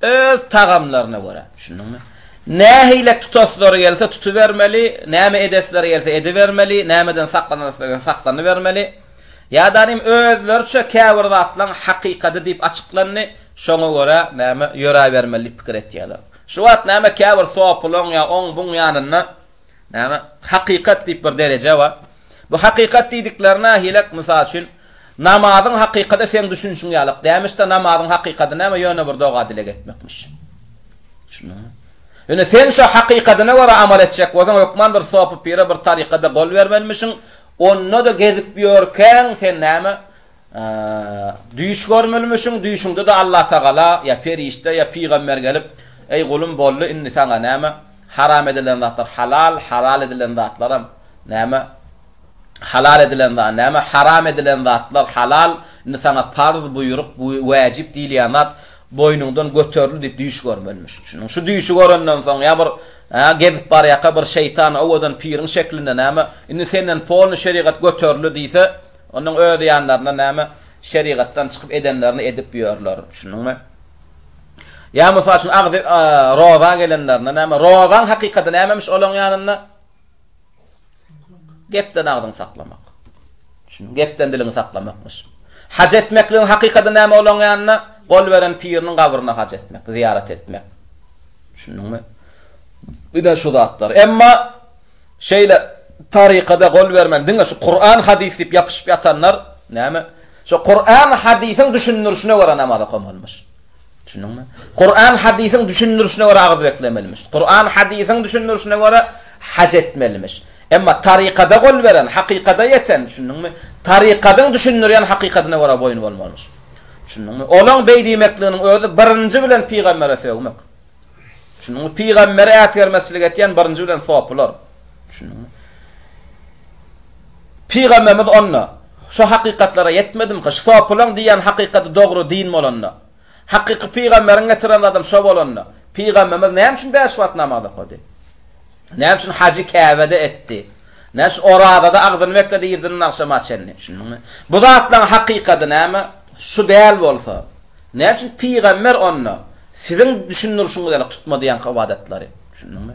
öz tagamlaryna görä. Düşündiňmi? Nähilek tutaslary gelse tutubermeli, näme edesleri gelse edibermeli, nämeden saklanasleri gelse saklanybermeli. Ýa danim, özleriçe käbir zatlaryň hakykady diýip açyklandy, şoňa görä, näme, ýöräbermeli diýip pikir etýärler. Şu wagt, näme, käbir sopularyň ýa oň-buň ýanynda Näme? Hakykat diýip bir dereje bar. Bu hakykat diýdikleri nähilek? Mysal üçin, namazyň hakykady seň düşünişiň ýalak dämiş-de, namazyň hakykady näme? Ýöne bir doga-dileg etmekmiş. Düşündiňmi? Ýöne sen şo hakykadyna görä amal etjek bolsaň, hökman bir sopy-pire, bir tarykada gol bermelimişiň. Onda-da gezip ýörkäň, sen näme? Düýş görmelimişiň, düýşüňde-de Allatagala ýa perişde, ýa pygamber gelip, Eý, gulum, boldy, indi saňa näme? Haram edilen zatlar halal, halal edilen zatlaram, näme, halal edilen zat, näme, haram edilen zatlar halal, indi saňa parz, buýruk, wäjip diýilýän zat boýnuňdan göterildi diýip düýş görmelimişiň. Şunuň şu düýşi görenden soň ýa bir gezip barýarka bir şeýtan owadan piriň şeklinde näme, indi senden polny şerigat göterildi diýse, Onuň öz ýanlarynda näme şerigatdan çykyp edenlerini edip ýörler. Düşündiňmi? Ýa mysal üçin agzy roza gelenlerinde näme rozaň hakykaty nämemiş olaň ýanynda? Gepden agzyňy saklamak. Düşündiňmi? Gepden diliňi saklamakmyş. Haj etmekligiň hakykaty näme olaň ýanynda? Gol beren piriniň gabryna haj etmek, zyýarat etmek. Düşündiňmi? Ine şu zatlar. Emma Şeýle tarykada gol bermän diňe şu Kuran hadys diýip ýapyşyp ýatanlar näme? Şu Kuran hadysyň düşündirişine görä namaz okamalymyş. Düşündiňmi? Kuran hadysyň düşündirişine görä agyz beklemelimiş. Kuran hadysyň düşündirişine görä hac etmelimiş. Emma tarykada gol beren, hakykada ýeten, düşündiňmi? Tarykadyň düşündirýän hakykadyna görä boýun bolmalymyş. Düşündiňmi? Olaň beý diýmekliginiň özi birinji bilen pygambere sögmek. Düşündiňmi? Pygamberi äsgermezçilik etýän birinji bilen sopylar. Düşündiňmi? Pygamberimiz onda şu hakykatlara ýetmedimka, şu sopylaň diýýän hakykaty dogry din bolanda, hakyky pygamberiň getiren zadym şo bolanda, pygamberimiz näme üçin bäş wagt namaz okady? Näme üçin hajy Käbede etdi? Näme üçin orazada agzyny bekledi irdinden agşama çenli? Düşündiňmi? Bu zatlaryň hakykaty näme? Şu däl bolsa, Näme üçin pygamber onda siziň düşündirişiňiz ýaly tutmady ýaňky ybadatlary? Düşündiňmi?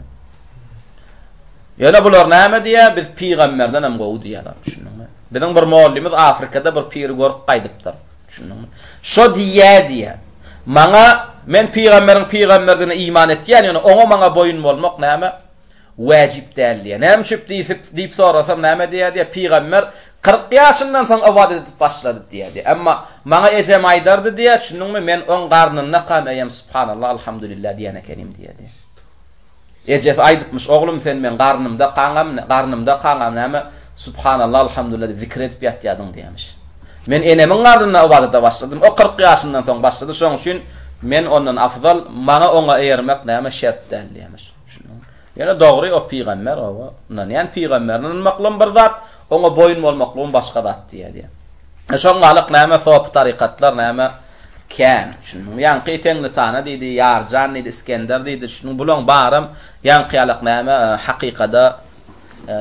Ýöne bular näme diýýär? Biz pygamberden hem gowy diýýärler. Düşündiňmi? Biziň bir mollymyz Afrikada bir piri görüp gaýdypdyr. Düşündiňmi? Şo diýýär diýýär. Maňa men pygamberiň pygamberdigine iman etýän, ýöne oňa maňa boýun bolmak näme? Wajyp däl diýýär. Näme üçip diýsip diýip sorasam näme diýýär diýýär, pygamber kyrk ýaşyndan soň ybadat edip başlady diýýär diýýär. Emma maňa ejem aýdardy diýýär, düşündiňmi, men oň garnyndakan eýýäm subhanallah, alhamdulillah diýen ekenim diýýär diýýär. Ejesi aýdypmyş, oglum sen meň garnymdakaňam, garnymdakaňam näme subhanallah, alhamdulillah diýip zikir edip ýatýadyň diýermiş. Men enemiň garnynda ybadata başladym, o kyrk ýaşyndan soň başlady, şoň üçin men ondan afzal, maňa oňa eýermek näme şert däl diýermiş. Ýöne dogry o pygamber oba ynanýan pygamberine ynanmaklygym bir zat oňa boýun bolmaklygym başga zat diýýär. E şoň galyk näme sopy tarykatlar näme kän düşündiňmi ýaňky teňli tana diýdi ýarjan diýdi iskender diýdi düşündiňmi bulaň baram ýaňky ýalak näme hakykada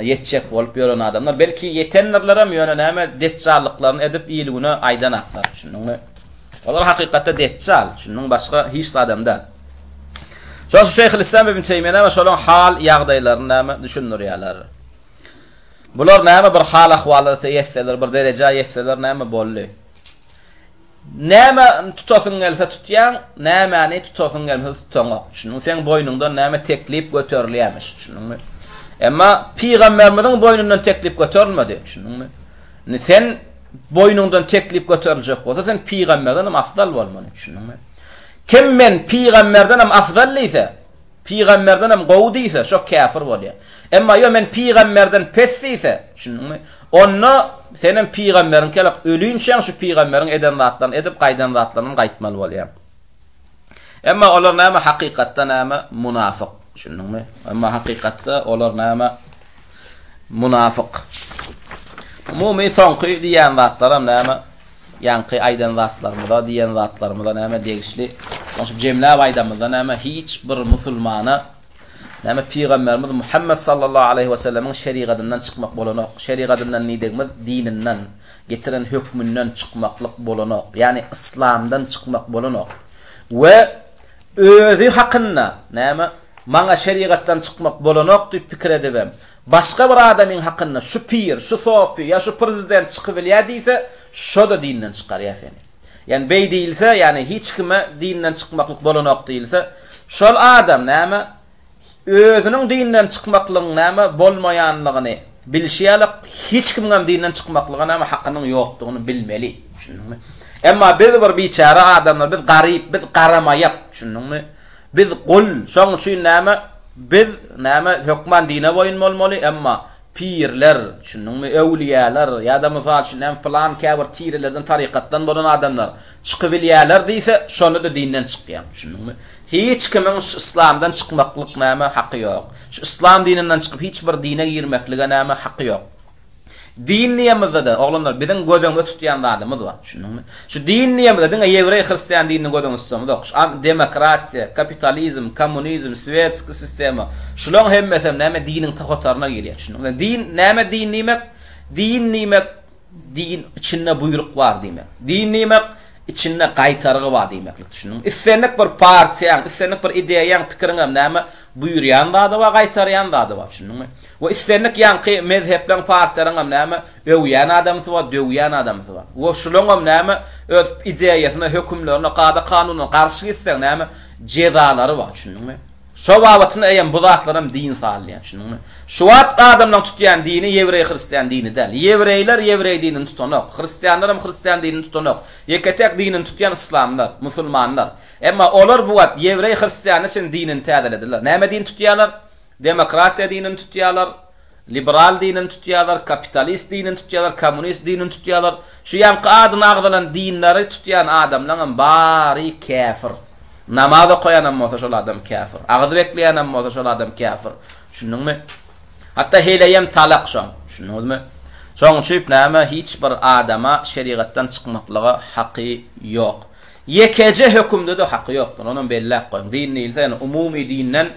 ýetjek bolup ýören adamlar belki ýetendirlerem ýöne näme detjallyklaryny edip il güne aýdanaklar düşündiňmi olar hakykatda detjal düşündiňmi başga hiç zadam däl. Şol Şeýhülislam ibn Teýmiýe näme şolaryň hal ýagdaýlaryny näme düşündirýärler. Bular näme bir hal ahwala ýetseler, bir derejä ýetseler näme boldy? Näme tutasyň gelse tutýaň, nämäni tutasyň gelse tutaňok. Şunuň sen boýnuňdan näme teklip göterilýärmiş, düşündiňmi? Emma pygamberimiziň boýnundan teklip göterilmedi, düşündiňmi? Sen boýnuňdan teklip göteriljek bolsa, sen pygamberden hem afzal bolmaly, düşündiňmi? Kim Men pygamberdenem afzal diýse, pygamberdenem gowy diýse, şo käfir bolýar. Emma ýok, men pygamberden pes diýse, düşündiňmi? Onda senem pygamberiňkälek ölünçäň şu pygamberiň eden zatlaryny edip, gaýdan zatlaryndan gaýtmaly bolýaň. Emma olar näme hakykatda näme munafyk, düşündiňmi? Emma hakykatda olar näme munafyk. Umumy soňky diýýän zatlaram näme Ýaňky aýdan zatlarymyza, diýen zatlarymyza näme degişli? Şoňşup jemläp aýdamyzda näme hiç bir musulmana näme pygamberimiz Muhammet sallallahu aleýhi we sellemiň şerigadyndan çykmak bolanok. Şerigadyndan diýdegimiz dininden, getiren hökmünden çykmaklyk bolanok. Ýagny yslamdan çykmak bolanok. We özi hakynda näme maňa şerigatdan çykmak bolanok diýip pikir edibem, Başga bir adamyň hakynda şu pir, şu sopy ýa şu prezident çykybilýär diýse, şo-da dinden çykarýar seni. Ýani beý diýilse, ýani hiç kime dinden çykmaklyk bolanok diýilse, şol adam näme, özüniň dinden çykmaklygyň näme bolmaýanlygyny bilşi ýaly, hiç kimiňem dinden çykmaklyga näme hakynyň ýokdugyny bilmeli. Düşündiňmi? Emma biz bir biçäre adamlar, biz garyp, biz garamaýak. Düşündiňmi? Biz gul, şoň üçin näme, biz, näme, hökman dine boýun bolmaly, emma, pirler, düşündiňmi, öwlüýäler, ýa-da, mysal üçin, näme, pylan käbir tirelerden, tarykatdan bolan adamlar, çykybilýäler diýse, şonda-da dinden çykýar, düşündiňmi? Hiç kimiň şu yslamdan çykmaklyk, näme, haky ýok. Şu yslam dininden çykyp, hiç bir dine girmeklige, näme, haky ýok. Dinniýemizde-de, oglanlar, biziň göz öňünde tutýan zadymyz bar, düşündiňmi? Şu dinniýemizde diňe ýewreý, hristian dinini göz öňünde tutanymyzok. Şu am demokratiýa, kapitalizm, kommunizm, swetskiý sistema, şulaň hemmesem näme diniň to hataryna girýär, düşündiňmi? Din, näme din diýmek? Din diýmek, din içinde buýruk bar diýmek. Din diýmek, Içinde gaýtargy bar diýmeklik düşündiň. Islendik bir partiýaň, islendik bir ideýaň, pikiriňem näme buýurýan zady bar, gaýtarýan zady bar düşündiňmi? We islendik ýaňky mezhepleriň, partiýalaryňam näme öwýän adamysy bar, döwýän adamysy bar. We şulaňam näme öz ideýasyna, hökümlerine, kada-kanunyna garşy gitseň näme jezalary bar düşündiňmi? Şo babatyn eýem bu zatlaram din salynýar, düşündiňmi? Şu wagt adamlaň tutýan dini ýewreý-hristian dini däl. Ýewreýler ýewreý dinini tutanok, hristianlaram hristian dinini tutanok. Ýeke-täk dinini tutýan yslamlar, musulmanlar. Emma olar bu wagt ýewreý-hristiana çenli dinini täzelediler. Näme din tutýarlar? Demokratiýa dinini tutýarlar. Liberal dinini tutýarlar, kapitalist dinini tutýarlar, kommunist dinini tutýarlar. Şu ýaňky adyny agzalan dinleri tutýan adamlaňam bary käfir. Namaz okaýanam bolsa şol adam käfir. Agyz bekleýänem bolsa şol adam käfir. Düşündiňmi? Hatda heleýem talak şol. Düşündiňizmi? Şoň üçüp näme hiç bir adama şerigatdan çykmaklyga haky ýok. Ýekeje hökümde-de haky ýokdur. Onam belläp goýuň. Din diýilse ýene umumy dinden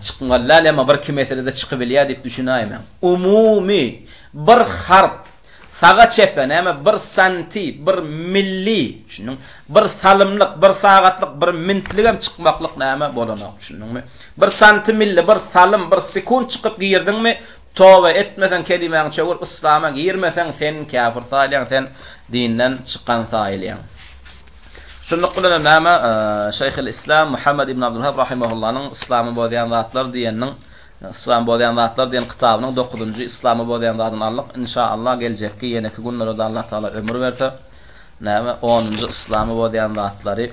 Çykmalyda lemma bir iki meselede çykybilýär diýip düşünäýmäň. Umumy bir harp, saga-çepe, näme bir santi, bir milli, düşündiňmi? Bir salymlyk, bir sagatlyk, bir mintligem çykmaklyk näme bolanok, düşündiňmi? Bir santi milli, bir salym, bir sekunt çykyp girdiňmi, Toba etmeseň kelimäň çöwür islama girmeseň sen käfir saýylýaň sen dinden çykan saýylýaň. Şunluk bilen hem näme Şeýhil Islam Muhammet ibn Abdul Wahhab rahimahullanyň Islamy bozýan zatlar diýeniniň Islamy bozýan zatlar diýen kitabynyň dokuzynjy Islamy bozýan zadyny aldyk inşa Allah geljekki ýeneki günlerede Allah Taala ömür berse näme onunjy Islamy bozýan zatlary